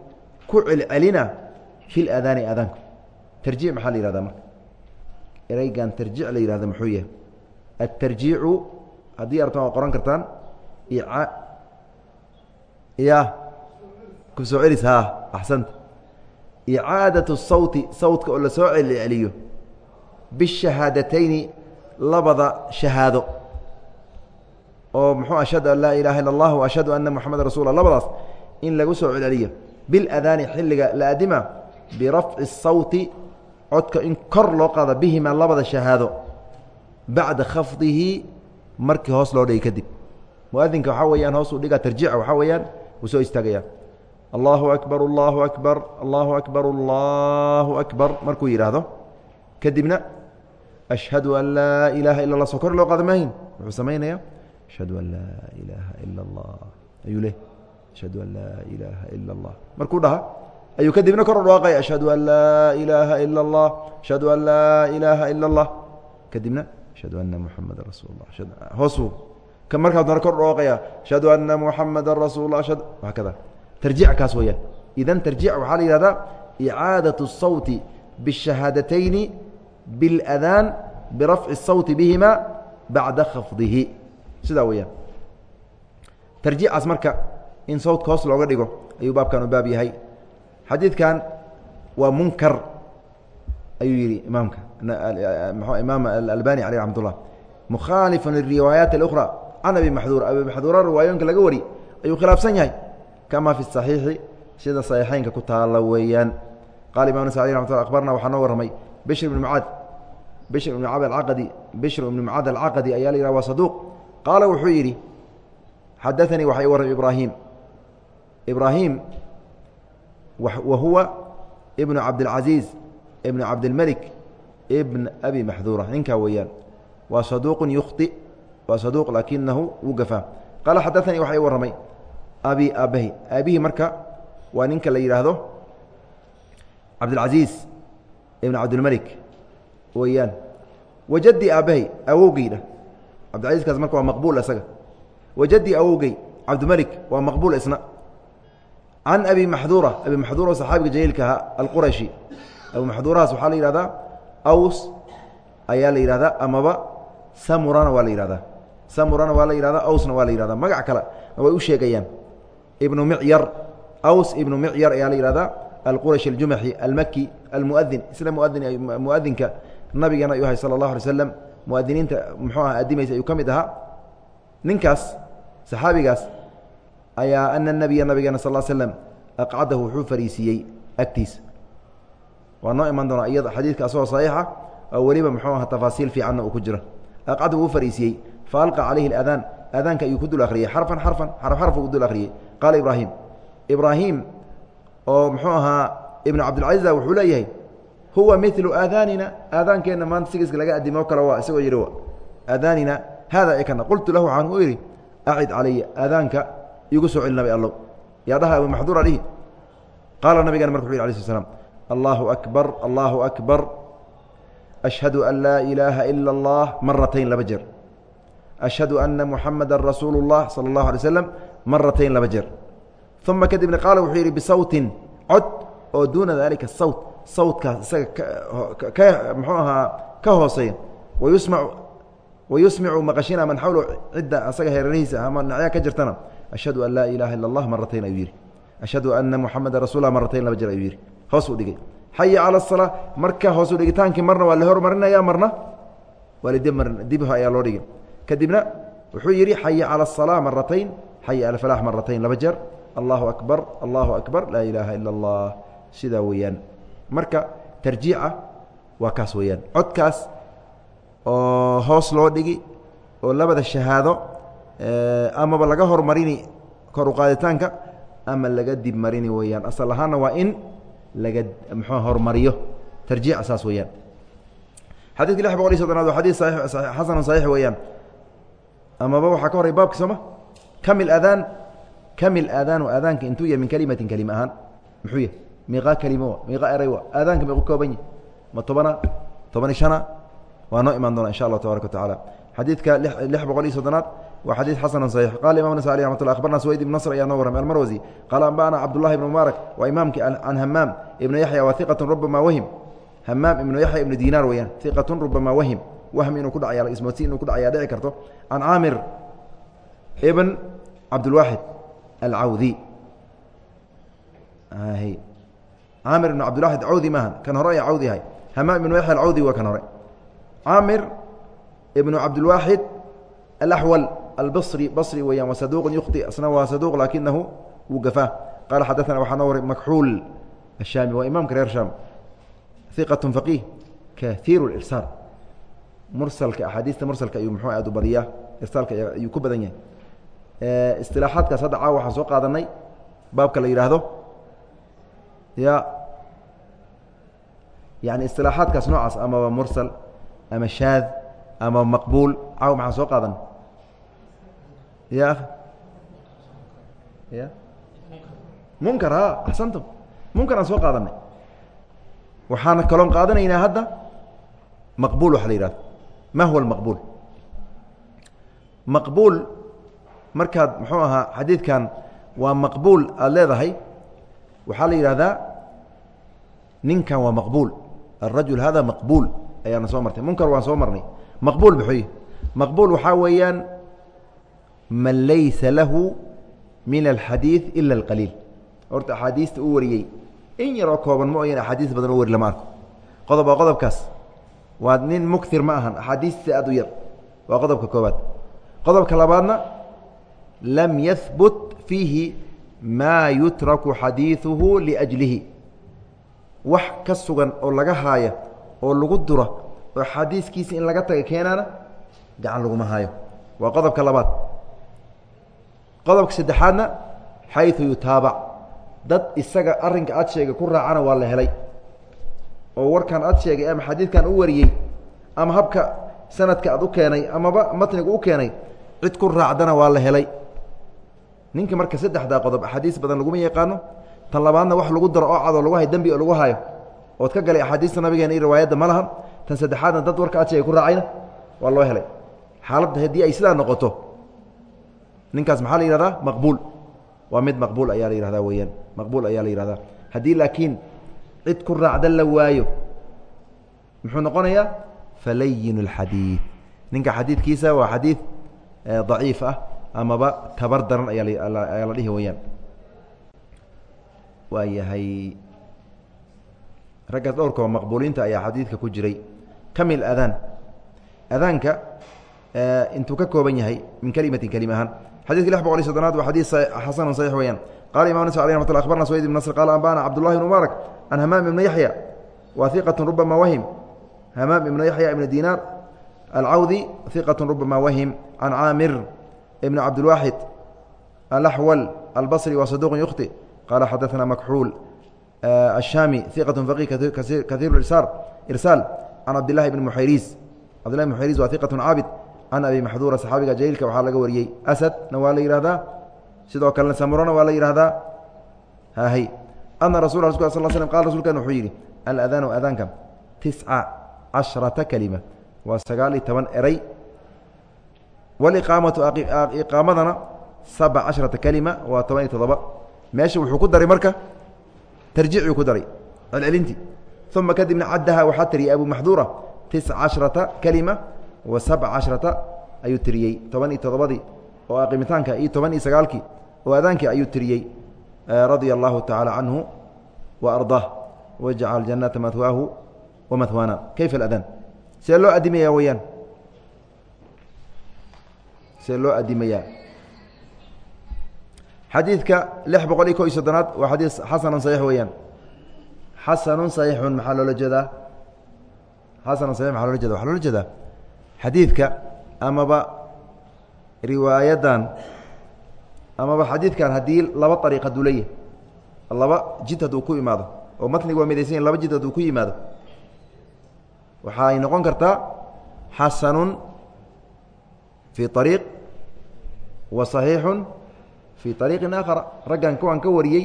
S1: ku celcelina fi ladaani aadaanku. Tarjiic maxaa la yihahdaa marka ereygan tarjiic la yihahdo muxuu yahay? Atarjiicu haddii arabtaan waa qoran kartaan ya ku soo celis ha axsanta. Icaadatu sawti sawtka oo la celceliyo bishahaadatayn labada shahaado. Oo muxuu ashhadu an laa ilaaha illa allah ashhadu anna moxameda rasuula labadaas in lagu soo celceliyo biladaani xilliga la adima birafci الsawti codka in kor loo qaado bihima labada shahaado bacda khafdihi markii hoos loo dhigi kadib. Muadinka waxaa weyaan hoos u dhigaa tarjiica waxaa weyaan wuu soo istaagaya. Allahu akbar allahu akbar allahu akbar allahu akbar markuu yidhaahdo kadibna ashhadu an laa ilaaha illa allah soo kor loo qaado maahin wuxuu samaynayaa ashhadu an laa ilaaha ila allah. Ayuu leh ashhadu an laa ilaaha ila allah. Markuu dhaha ayuu kadibna kor dhawaaqaya ashhadu an laa ilaaha ila اllah ashhadu an laa ilaaha ila اllah kadibna ashhadu ana muxamada rasuul lah hoosuu markaa dana kor dhawaaqaya ashhadu ana muxamada rasuul la ashhadu hakada tarjiic kaas weeyaan idan tarjiic waxaa la yihahdaa icaadaة الsawti bالشhahaadatayni biاladaan birafci الsawti bihima bacda khafdihi sidaa weeyaan tarjiicaas marka in sawtka hoos looga dhigo ayuu baabkan u baab yahay xadiidkan waa munkar ayuu yihi imaamka imaam albani aleh raxmatullah. Mukhaalifa liriwaayaat اlأkhra can abi maxduur abi maxduura riwaayooyinka laga wari ayuu khilaafsan yahay. Kama fi saxiixi sida saxiixeynka ku taala weeyaan. Qaala imam sali amat akbarna waxaa noo warramay bishr bn mucaad bishr ibn mucaad alcaqadi bishr ibn mucaad alcaqadi ayaa la yihah waa saduuq. Qaala wuxuu yidhi xadaanii waxa i warram ibraahim. Ibraahim wa huwa ibnu cabdilcaziiz ibn cabdilmelik ibn abi maxduura ninkaa weeyaan. Waa saduuq yukhطi waa saduuq laakinahu wuu gafaa qaala xadaanii waxa i warramay. Abi aabahi aabihii marka waa ninka la yidhaahdo cabdilcaziiz ibn cabdilmelik weeyaan. Wajadii aabbahay awowgeyna cabdilcaziizkaas marka waa maqbuul isaga. Wajadii awowgey cabdimelik waa maqbuul isna can abi maxduura abi maxduura saxaabiga jaliilka ahaa alqurashi abi maxduurahaas waxaa la yihahdaa aws ayaa la yihahdaa amaba samurana waa la yihahdaa samurana waa la yihahdaa awsna waa la yihahdaa magac kale way u sheegayaan ibnu micyar aws ibnu micyar ayaa la yihahdaa alqurashi aljumaxi almaki almuadin isla muadin muadinka nabigeena ayuu ahay sala allahu alay slam muadiniinta muxuu aha adimaysa ayuu ka mid ahaa ninkaas saxaabigaas ayaa ana nabiya nabigeena sal slam aqcadahu wuxuu fariisiiyey agtiisa waa noo iman doona iyada xadiidka asagoo saxiixa oo weliba muxuu aha tafaasiil fiicanna uu ku jiro. Aqcadahu wuu fariisiiyey fa calayhi adaan aadaanka ayuu ku dul akhriyey xarfan xarfan xarf xarfu ku dul akhriyey. Qaala ibraahim ibraahim oo muxuu ahaa ibnu cabdilcaziza wuxuu leeyahay huwa milu aadaanina aadaankeenna maanta sigiiska laga adimo kale waa isagoo yidhi aadaanina haada ikana qultu lahu waxaan u idhi acid calaya aadaanka igu soo celina allow. Yaadhaha abu maxduura dhihi. Qaala nabigana marka wuxu yh alay sl slam allaahu akbar allaahu akbar. Ashhadu an laa ilaaha ila allah. Maratayn laba jeer. Ashhadu anna muxamada rasuulu اllah sala اllahu alay slam maratayn laba jeer. Uma kadibna qaala wuxuu yidhi bisawtin cod oo duuna daalika sawt sawtkaas isaga ka muxuu ahaa ka hooseeya. Wayusmacu wayusmicu maqashina man xawlahu cidda asaga heerarihiisa ama nacyaa ka jirtana ashhadu an laa ilaaha ila اllah maratayn ayuu yidhi ashhadu ana muxamada rasulah maratayn laba jeer ayuu yidhi hoos uu dhigay. Xaya cala asalaa marka hoosu dhigitaankii marna waa la hormarinaya marna? Waa la dibha ayaa loo dhigay kadibna wuxuu yidhi xaya cala asalaa maratayn xaya alfalaax maratayn laba jeer. Allahu akbar allahu akbar laa ilaaha ila اllah sidaa weeyaan. Marka tarjiica waa kaas weeyaan. Codkaas oo hoos loo dhigi oo labada shahaado amaba laga hormarini kor uqaaditaanka ama laga dib weeyaan. Asal ahaanna waa in laga mxuu hormariyo. Tarjiica saas weeyaan. Xadidka lix boqol iyo soddonaad waa xadid xasanu saxiix weeyaan. Amaba waxaa ka horey baabki sooma kamil adaan kamil aadaanu aadaanka intuu yahy min kelimatin kelima ahaan. Muxuu yahy miiqaa kelimo miiqa eray wa. Aadaanka miiqu kooban yahy ma tobana tobani shana? Waa noo imaan doona insha allah tabaraka wa tacaala. Xadiidka lix boqol iyo soddonaad waa xadiid xasanu saxiix qala imam nas alي ramat lla abarna swayd ibn nasr ayaa noo warramay almarwasi qaala amba'ana cabdullahi ibn mubaarak waa imaamkii can hamaam ibnu yaxya waa iqatu rubama wahim. Hamaam ibnu yaxya ibnu dinaar weeyaan iqatu rubama wahim. Wahm inuu ku dhacaya ismoodsi inuu ku dhacayaa dhici karto. Can caamir ibn cabdilwaaxid alcawdi caamir ibn cabdilwaxid cawdi maaha kan hore ayaa cawdi ahay hamaam ibnu yaxya alcawdi waa kan hore. Caamir ibnu cabdilwaaxid alaxwal albصri bصri weeyaan wa saduq yukhطi asna waa saduq laakinahu wuu gafaa qaala xadaثana waxaa noo waray makxuul الشhaami waa imaamka reer shaam iqaة faqiih kahiir اirsaal mursalka axaadiista mursalka ayuu mxuu aad u badiyaa irsaalka ayuu ku badan yahay isilaaxaadkaas hadda caawa waxaan soo qaadanay baabka la yidhaahdo ya yani isilaaxaadkaas noocaas amaba mursal ama shaad ama maqbuul caawa maxaan soo qaadanay Ya ya munkar ha axsantum munkar aan soo qaadanay waxaan kaloon qaadanaynaa hadda maqbuul waxa la yihahdo ma huwa almaqbuul maqbuul markaad muxuu ahaa xadiidkan waa maqbuul aada leedahay waxaa la yidhahdaa ninkan waa maqbuul alrajul hada maqbuul ayaana soo martay munkar waan soo marnay maqbuul muxuu maqbuul waxaa weeyaan man laysa lahu min alxadiid ila alqaliil. Horta axaadiista u wariyey in yaroo kooban ma oyan axaadiis badan u wari lama arko qodob waa qodobkaas. Waa nin mukir ma ahan axaadiista aad u yar. Waa qodobka koobaad qodobka labaadna lam yahbut fiihi maa yutraku xadiiثuhu liأjlihi wax ka sugan oo laga haaya oo lagu dura oo xadiiskiisa in laga taga keenaana gacan laguma haayo. Waa qodobka labaad qodobka saddexaadna xayثu yutaabac dad isaga arinka aad sheegay ku raacana waa la helay. Oo warkan aad sheegay ama xadiidkan u wariyey ama habka sanadka aad u keenay amaba matniga u keenay cid ku raacdana waa la helay. Ninka marka saddexdaa qodob axaadiis badan laguma yaqaano. Tan labaadna wax lagu daro oo cadoo lagu hayo dembi oo lagu hayo. Ood ka galay axaadiista nabigeena iyo riwaayadda ma lahan. Tan saddexaadna dad warka aad sheegay ku raacayna waa loo helay. Xaaladda haddii ay sidaa noqoto ninkaas maxaa la yihahdaa maqbuul. Waa mid maqbuul ayaa la yihahdaa weeyaan. Maqbuul ayaa la yihahdaa haddii laakiin cid ku raacda la waayo muxuu noqonayaa? Falayin اlxadiid ninka xadiidkiisa waa xadiid daciif ah amaba tabar daran ayaa ayaa la dhihi weyaan waa yahay raggaas dhowrkaba maqbuuliinta ayaa xadiidka ku jiray. Kamil adaan. Adaanka intuu ka kooban yahay min kelimatin kelima ahaan xadidka lix boqol iyo soddonaad waa xadiid xasanu saxiix weeyaan qala imam nas alي ramat lla abarna sweyd ibn nasr qala ambana cabdullahi ibn mubaarak can hamaam ibni yaxya wa iqatu rubama wahim hamaam ibnu yaxya ibn dinaar alcawdi iqatu rubama wahim can caamir ibn cabdilwaaxid alaxwal albصri wa saduq yukhti qala xadaثna makxuul الshami iqaة faqih kahiir irsaal can cabdilahi bn muxayriis cabdillahi bn muxayriis waa iqaة caabid can abi maxduura saxaabiga jaliilka waxaa laga wariyey asadna waa la yihahdaa sidoo kalena samurana waa la yihahdaa hahy ana rasul rasulka sal slm qala rasulkan wuxuu yidhi aladaanu adaanka tisca casharata kelima waa sagaal iyo toban eray waliqaamatu iqaamadana sabca casharata kelima waa toban iyo todoba meesha wuxuu ku daray marka tarjicuu ku daray celcelintii uma kadibna caddaha waxaa tiriyey abu maxduura tisca casharata kelima wa sabca ayuu tiriyey. Toban iyo todobadii oo aqimitaanka iyo toban iyo sagaalkii oo adaankii ayuu tiriyey. Radia allahu tacaala canhu wa ardaah. Wajcal janata mahwaahu wa mahwaana kayfa aladaan see loo adimaya weyaan see loo adimayaa? Xadiidka lix boqol iyo ko iyo soddonaad waa xadiis xasanun saxiix weeyaan. Xasanun saxiixun maxaa loola jeedaa? Xasanun saxiix maxaa loola jeeda waxaa loola jeedaa xadiidka amaba riwaayadan amaba xadiidkan haddii laba ariiq hadduu leeyahay laba jid hadduu ku imaado oo matniga waa midaysan laba jid hadduu ku yimaado waxaay noqon kartaa xasanun fii ariiq wa صaxiixun fii ariiqin aakhara raggan kuwaan ka wariyey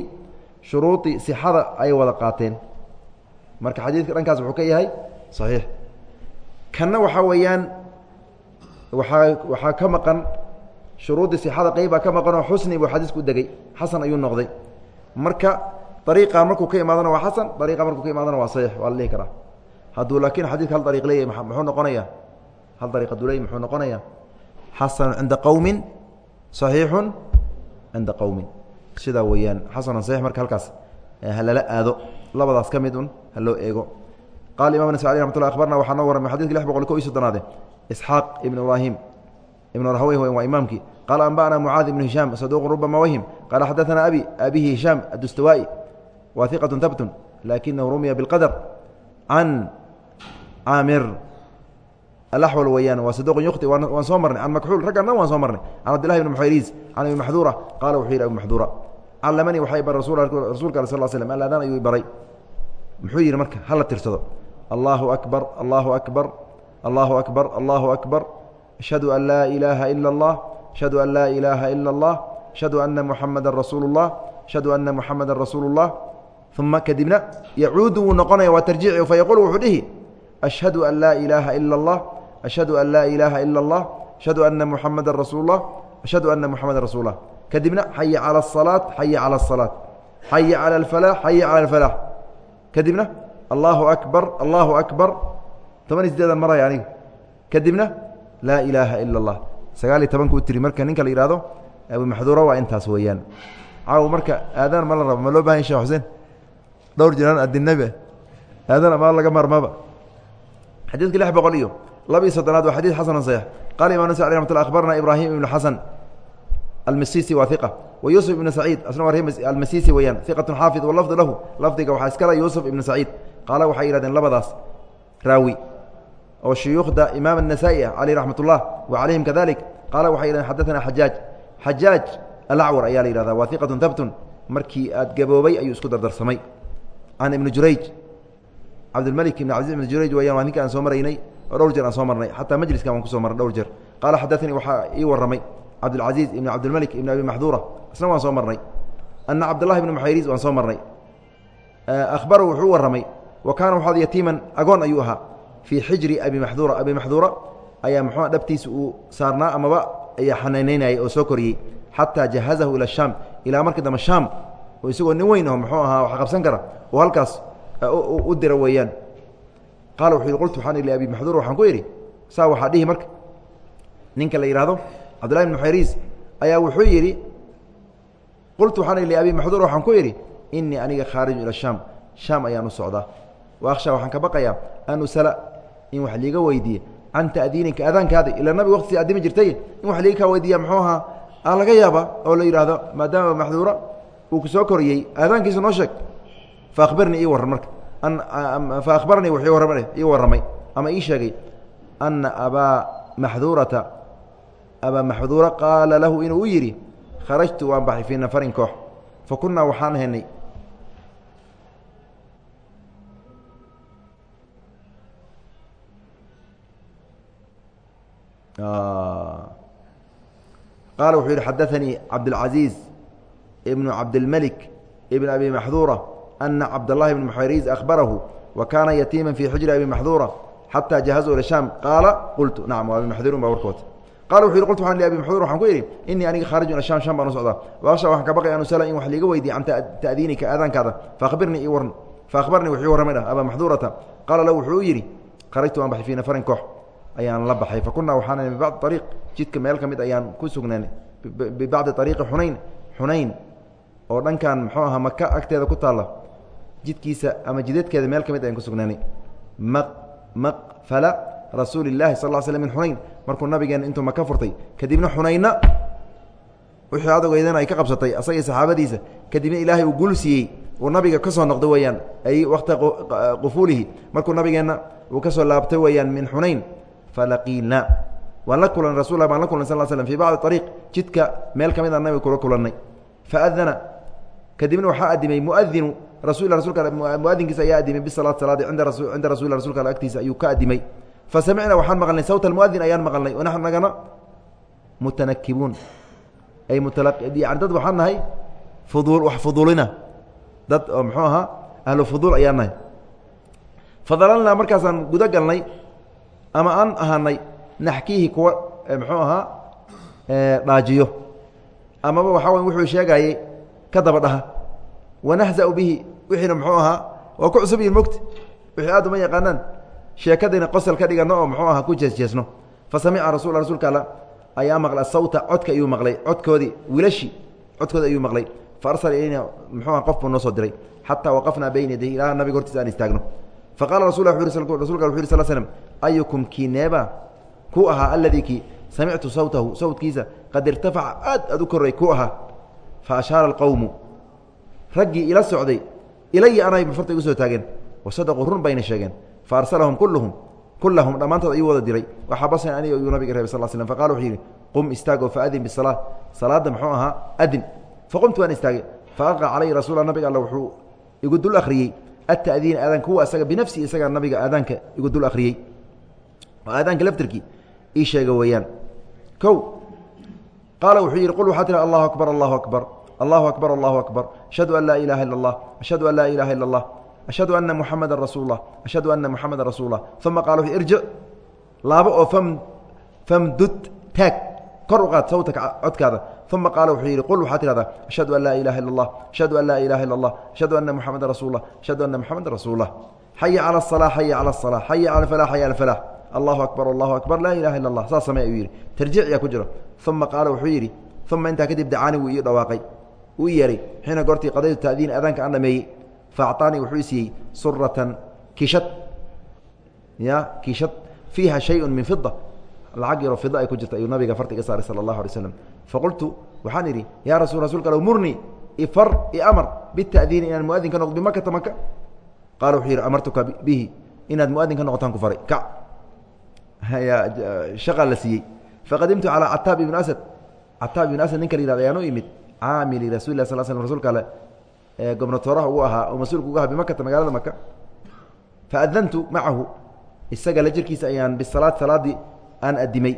S1: shuruudii sixada ay wada qaateen. Marka xadiidka dhankaas wuxuu ka yahay صaxiix kanna waxaa weeyaan waaa waxaa ka maqan shuruudii sixada qeybbaa ka maqan oo xusni buu xadiisku degey xasan ayuu noqday. Marka ariiqa markuu ka imaadana waa xasan ariiqa markuu ka imaadana waa saxiix waa la dhihi karaa. Hadduu laakiin xadidka hal ariiq leeyahy muxuu noqonaya hal ariiq hadduu leeyahy muxuu noqonaya xasanu cinda qowmin صaxiixun cinda qowmin sidaa weeyaan xasanan saxiix marka halkaas halala aado. Labadaas ka mid un ha loo eego. Qala imam nas alي ramat lla abarna waxaa noo warramay xadidka lix boqol ko iyo soddonaade isxaaq ibn ibrahim ibn rahwey waa imaamkii qaala anba'na mucaad ibn hishaam saduuq rubama wahim qaala xadaثana abi abihi hishaam adustawaa'i wa iqaة habtun lakinahu rumiya biاlqadr can caamir alaxwal weyaan waa saduq yukti waan soo marnay can makxuul raggan dhan waan soo marnay can cabdillahi bn muxayriis can abi maxduura qaala wuxuu yidhi abi maxduura callamanii waxay bar rasuulka al sal slm aladaan ayuu baray muxuu yidhi marka hala tirsado allahu akbar allahu akbar allahu akbar allahu akbar ashhadu an laa ilaaha ila اllah ashhadu an laa ilaaha ila اllah ashhadu ana muxamada rasuulu اllah ashhadu ana muxamada rasuulu اllah uma kadibna yacuudu wuu noqonaya waa tarjiici fayaquul wuxuu dhihi ashhadu an laa ilaaha ila اllah ashhadu an laa ilaaha ila اllah ashhadu ana muxamada rasuul اllah ashhadu ana muxamada rasul lah kadibna xaya calى الصalaaة xaya calى الصalaaة xaya calى اlfalaax xaya calى اlfalaax kadibna allahu akbar allahu akbar toban iyo sideedan maraya aniga kadibna laa ilaaha ila اllah sagaal iyo tobanka u tiri marka ninka la yihahdo abu maxduura waa intaas weeyaan. Caaw marka aadaan ma la rabo ma loo baahan sheh xuseen? Dhowr jiraan adinabi aadaan ama laga marmaba xadiidka lix boqol iyo laba iyo soddonaad waa xadid xasan saxiix. Qala imam nas alي ramat lla akhbarna ibrahim ibnu xasan almasisi waa iqa wa yuusuf ibnu saciid asna waa almasisi weeyaan. Iqatu xaafid walafdu lahu. Lafdiga waxaa iskala yuusuf ibnu saciid. Qaala waxay yihahdeen labadaas raawi oo shuyuukhda imaam النasaaئي ah caleyh raxmat الlah wa calayhim kadalik qaala waxay yihahdeen xadaثana xajaaj xajaaj alacwar ayaa la yihahda waa iqatu habtun markii aad gaboobay ayuu isku dardarsamay can ibni jurayj cabdilmalik ibn cabdiz ibn jurayj weyaan waa ninka aan soo maraynay oo dhowr jeer aan soo marnay xataa majliskan waan kuso marnay dhowr jeer qaala xadaثanii waxaa ii warramay cabdilcaziiz ibn cabdilmalik ibn abi maxduura isna waan soo marnay ana cabdاllahi ibn muxayriis waan soo marnay ahbarahu wuxuu u warramay wa kaana waxaad yatiiman agoon ayuu ahaa fii xijri abi maxduura. Abi maxduura ayaa muxua dhabtiisa uu saarnaa amaba ayaa xanaynaynayay oo soo koriyey xataa jahazahu ila shaam ilaa marka dambe shaam oo isagoo nin weyn aho muxuu ahaa wax qabsan kara oo halkaas u dira weeyaan. Qaala wuxuu yidhi qultu waxaan ili abi maxduura waxaan ku yidhi saa waxaa dhihi marka. Ninka la yidhahdo cabdullahi ibn muxayriis ayaa wuxuu yidhi qultu waxaan ili abi maxduur waxaan ku yidhi inii aniga khaariju ila shaam shaam ayaan u socdaa. Wa akhsha waxaan ka baqayaa an usala in wax liiga weydiiye can ta'diininka aadaankaada ila nabiga waqtiisi addimi jirtay in wax liiga kaa weydiiya muxuu ahaa a laga yaaba oo la yidhaahdo maadaama maxduura uu ku koriyey aadaankiisa noo sheeg. Fa akhbirnii ii warran marka. Fa akhbaranii wuxuu warrama ii warramay ama ii sheegay ana abaa maxduurata abaa maxduura qaala lahu inuu u yidhi kharajtu waan baxay fii nafarin koox. Fa kunnaa waxaan henay qaala wuxuu yihi xadaثanii cabdالcaزiiz ibnu cabdilmelik ibn abi maxduura ana cabdالlahi bn muxayriz akhbarahu wa kaana yatiima fii xijri abi maxduura xatى jahazuu ila shaam qaala qultu nacam abi maxduurin baa warkoota qala wuxu yhi qultu waxaan li abi maxduur waxaan ku yidhi inii aniga khaarijun ila sham sham baan u socdaa waasha waxaan ka baqay an usala in wax liiga weydiye can ta'diinika aadaankaada faahbirnii ii warn faahbarnii wuxuu warramay dhah abaa maxduurata qaala lahu wuxuu u yidhi kharajtu waan baxay fii nafarin koox ayaan la baxay. Fakunaa waxaan bibacdi ariiq jidka meel ka mid ayaan ku sugnaanay. Bibacdi ariiqi xunayn. Xunayn oo dhankan muxuu ahaa maka agteeda ku taalla. Jidkiisa ama jideedkeeda meel ka mid ayaan ku sugnaanay. Maq maqfala rasuuli اllahi sal sl min xunayn. Markuu nabigeena intuu maka furtay kadibna xunaynna wixii adogeydana ay ka qabsatay asagii saxaabadiisa kadibna ilaahay uu guul siiyey uu nabiga ka soo noqday weeyaan ay wakta qufuulihi. Markuu nabigeenna uu ka soo laabtay weeyaan min xunayn falaqiina waan la kulanay rasul baan la kulnay sal slm fi bacdi ariiq jidka meel ka mid a nabiga kula kulannay. Faadana kadibna waxaa adimay muadinu rasulka muadinkiisa ayaa adimay bisalaat salaadi inda cinda rasul rasulka al agtiisa ayuu ka adimay fasamicna waxaan maqalnay sawt almuadin ayaan maqalnay. Wanaxnu nagana mutanakibuun ay mutayani dad waxaan nahay fuduul wax fuduulina. Dad oo muxuu ahaa ahlu fuduul ayaan nahay. Fadalalnaa markaasaan guda galnay ama aan ahaanay naxkiihi kuwa muxuu ahaa dhaajiyo. Amaba waxaa way wuxuu sheegayey ka daba dhaha wanahzau bihi wixiina muxuu ahaa waa ku cusub yihiin mogta wixii aad uma yaqaanaan sheekadayna qosol ka dhigano oo muxuu ahaa ku jeesjeesno. Fa samica rasul rasuulka alla ayaa maqlay sawta codka ayuu maqlay codkoodii wilashi codkoodi ayuu maqlay. Fa ilayna muxuu aha qof buu noo soo diray. Xataa waqafnaa bayna yaday ilaa nabiga hortiisa aan istaagno faqala rasul rasulka wuxu yh sl slm ayukum kineeba ku ahaa alladii kii samictu sawtahu sawtkiisa qad irtafaca aad aad u koray ku ahaa fa ashaara alqowmu raggii ila socday ilaya anay farta igu soo taageen wasadaquu run bayna sheegeen fa arsalahum kulluhum kullahum dhammaantood ayuu wada diray waxabasan aniga ayuu nabiga reebay sal slm faqala wuxuu yidhi qum istaagoo faadin bisalaa salaadda muxuu ahaa adin faqumtu waan istaagay faaqaa calayhi rasuula nabiga alla wuxuu igu dul akhriyey atadiin aadaanka huwa isaga binafsi isagaa nabiga aadaanka igu dul akhriyey oo aadaanka laftirkii ii sheega weeyaan kow qaala wuxuu yidhi qul waxaa tiri allahu akbar allahu akbar allahu akbar allahu akbar ashhadu an laa ilaaha illa allah ashhadu an laa ilaha illa allah ashhadu ana muxamada rasuul lah ashhadu ana muxamada rasuul lah uma qala wuxuu irjic laabo oo fam famdud taag kor u qaad sawtaka codkaada. Uma qaala wuxuu yidhi qul waxaa tidhahdaa ashhadu an laa ilaha illa allah ashhadu an laa ilaha illa allah ashhadu ana muxamada rasuul lah ashhadu ana muxamada rasuul lah xaya cala asalaa xaya cala asalaa xaya cala alfalax xaya alfalax allahu akbar allahu akbar laa ilaha illa allah saas samey ayuu yidhi. Tarjiic yaa ku jiro. Uma qaala wuxuu yidhi uma intaa kadib dacaani wuu ii dhawaaqay. Uu i yeehay xiina goortii qadaytu taadiin aadaanka aan dhameeyey. Faacطaanii wuxuu i siiyey suratan kishad. Ya kishad. Fiiha shayءu min fida lacag yaroo fida ay ku jirta ayuu nabiga farta saaray sala اllahu alay slam faqultu waxaan idhi yaa rasul rasulka alw ifar iamar bita'diini inaan muadin ka noqdo bimakata maka qaala wuxuu yidhi amartuka bihi inaad muadin ka noqotaan ku faray. Kac shaqa la siiyey. Faqadimtu calىa cataab ibn asad. Cataab ibn asad ninka la yihahdo ayaan u imid caamili rasul lah sl slm rsulka ale ee gobnatooraha uu ahaa oo mas'uulka uga aha bimakata magaalada maka faadantu macahu isaga la jirkiisa ayaan bisalaad salaadii aan adimay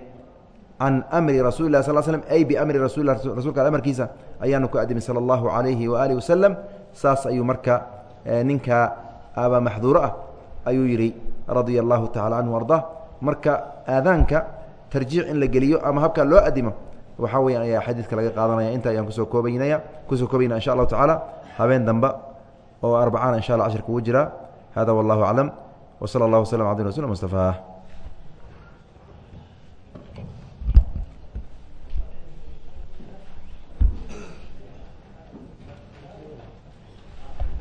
S1: can amri rasuli lah sal slm ay biamri rasul rasulka amarkiisa ayaanu ku adimay sala allahu alayhi waaalih wasalam saas ayuu marka ninka aba maxduuro ah ayuu yidhi radia allahu tacala canhu arda marka aadaanka tarjiic in la geliyo ama habka loo adimo waxaa weya ayaa xadiidka laga qaadanaya. Inta ayaan ku soo koobaynaya ku soo koobayna insha allahu tacaala habeen dambe oo arbacaan insha alla cashirka ugu jiraa hada wallahu aclam w sala allah waslm abdi rasul mustafa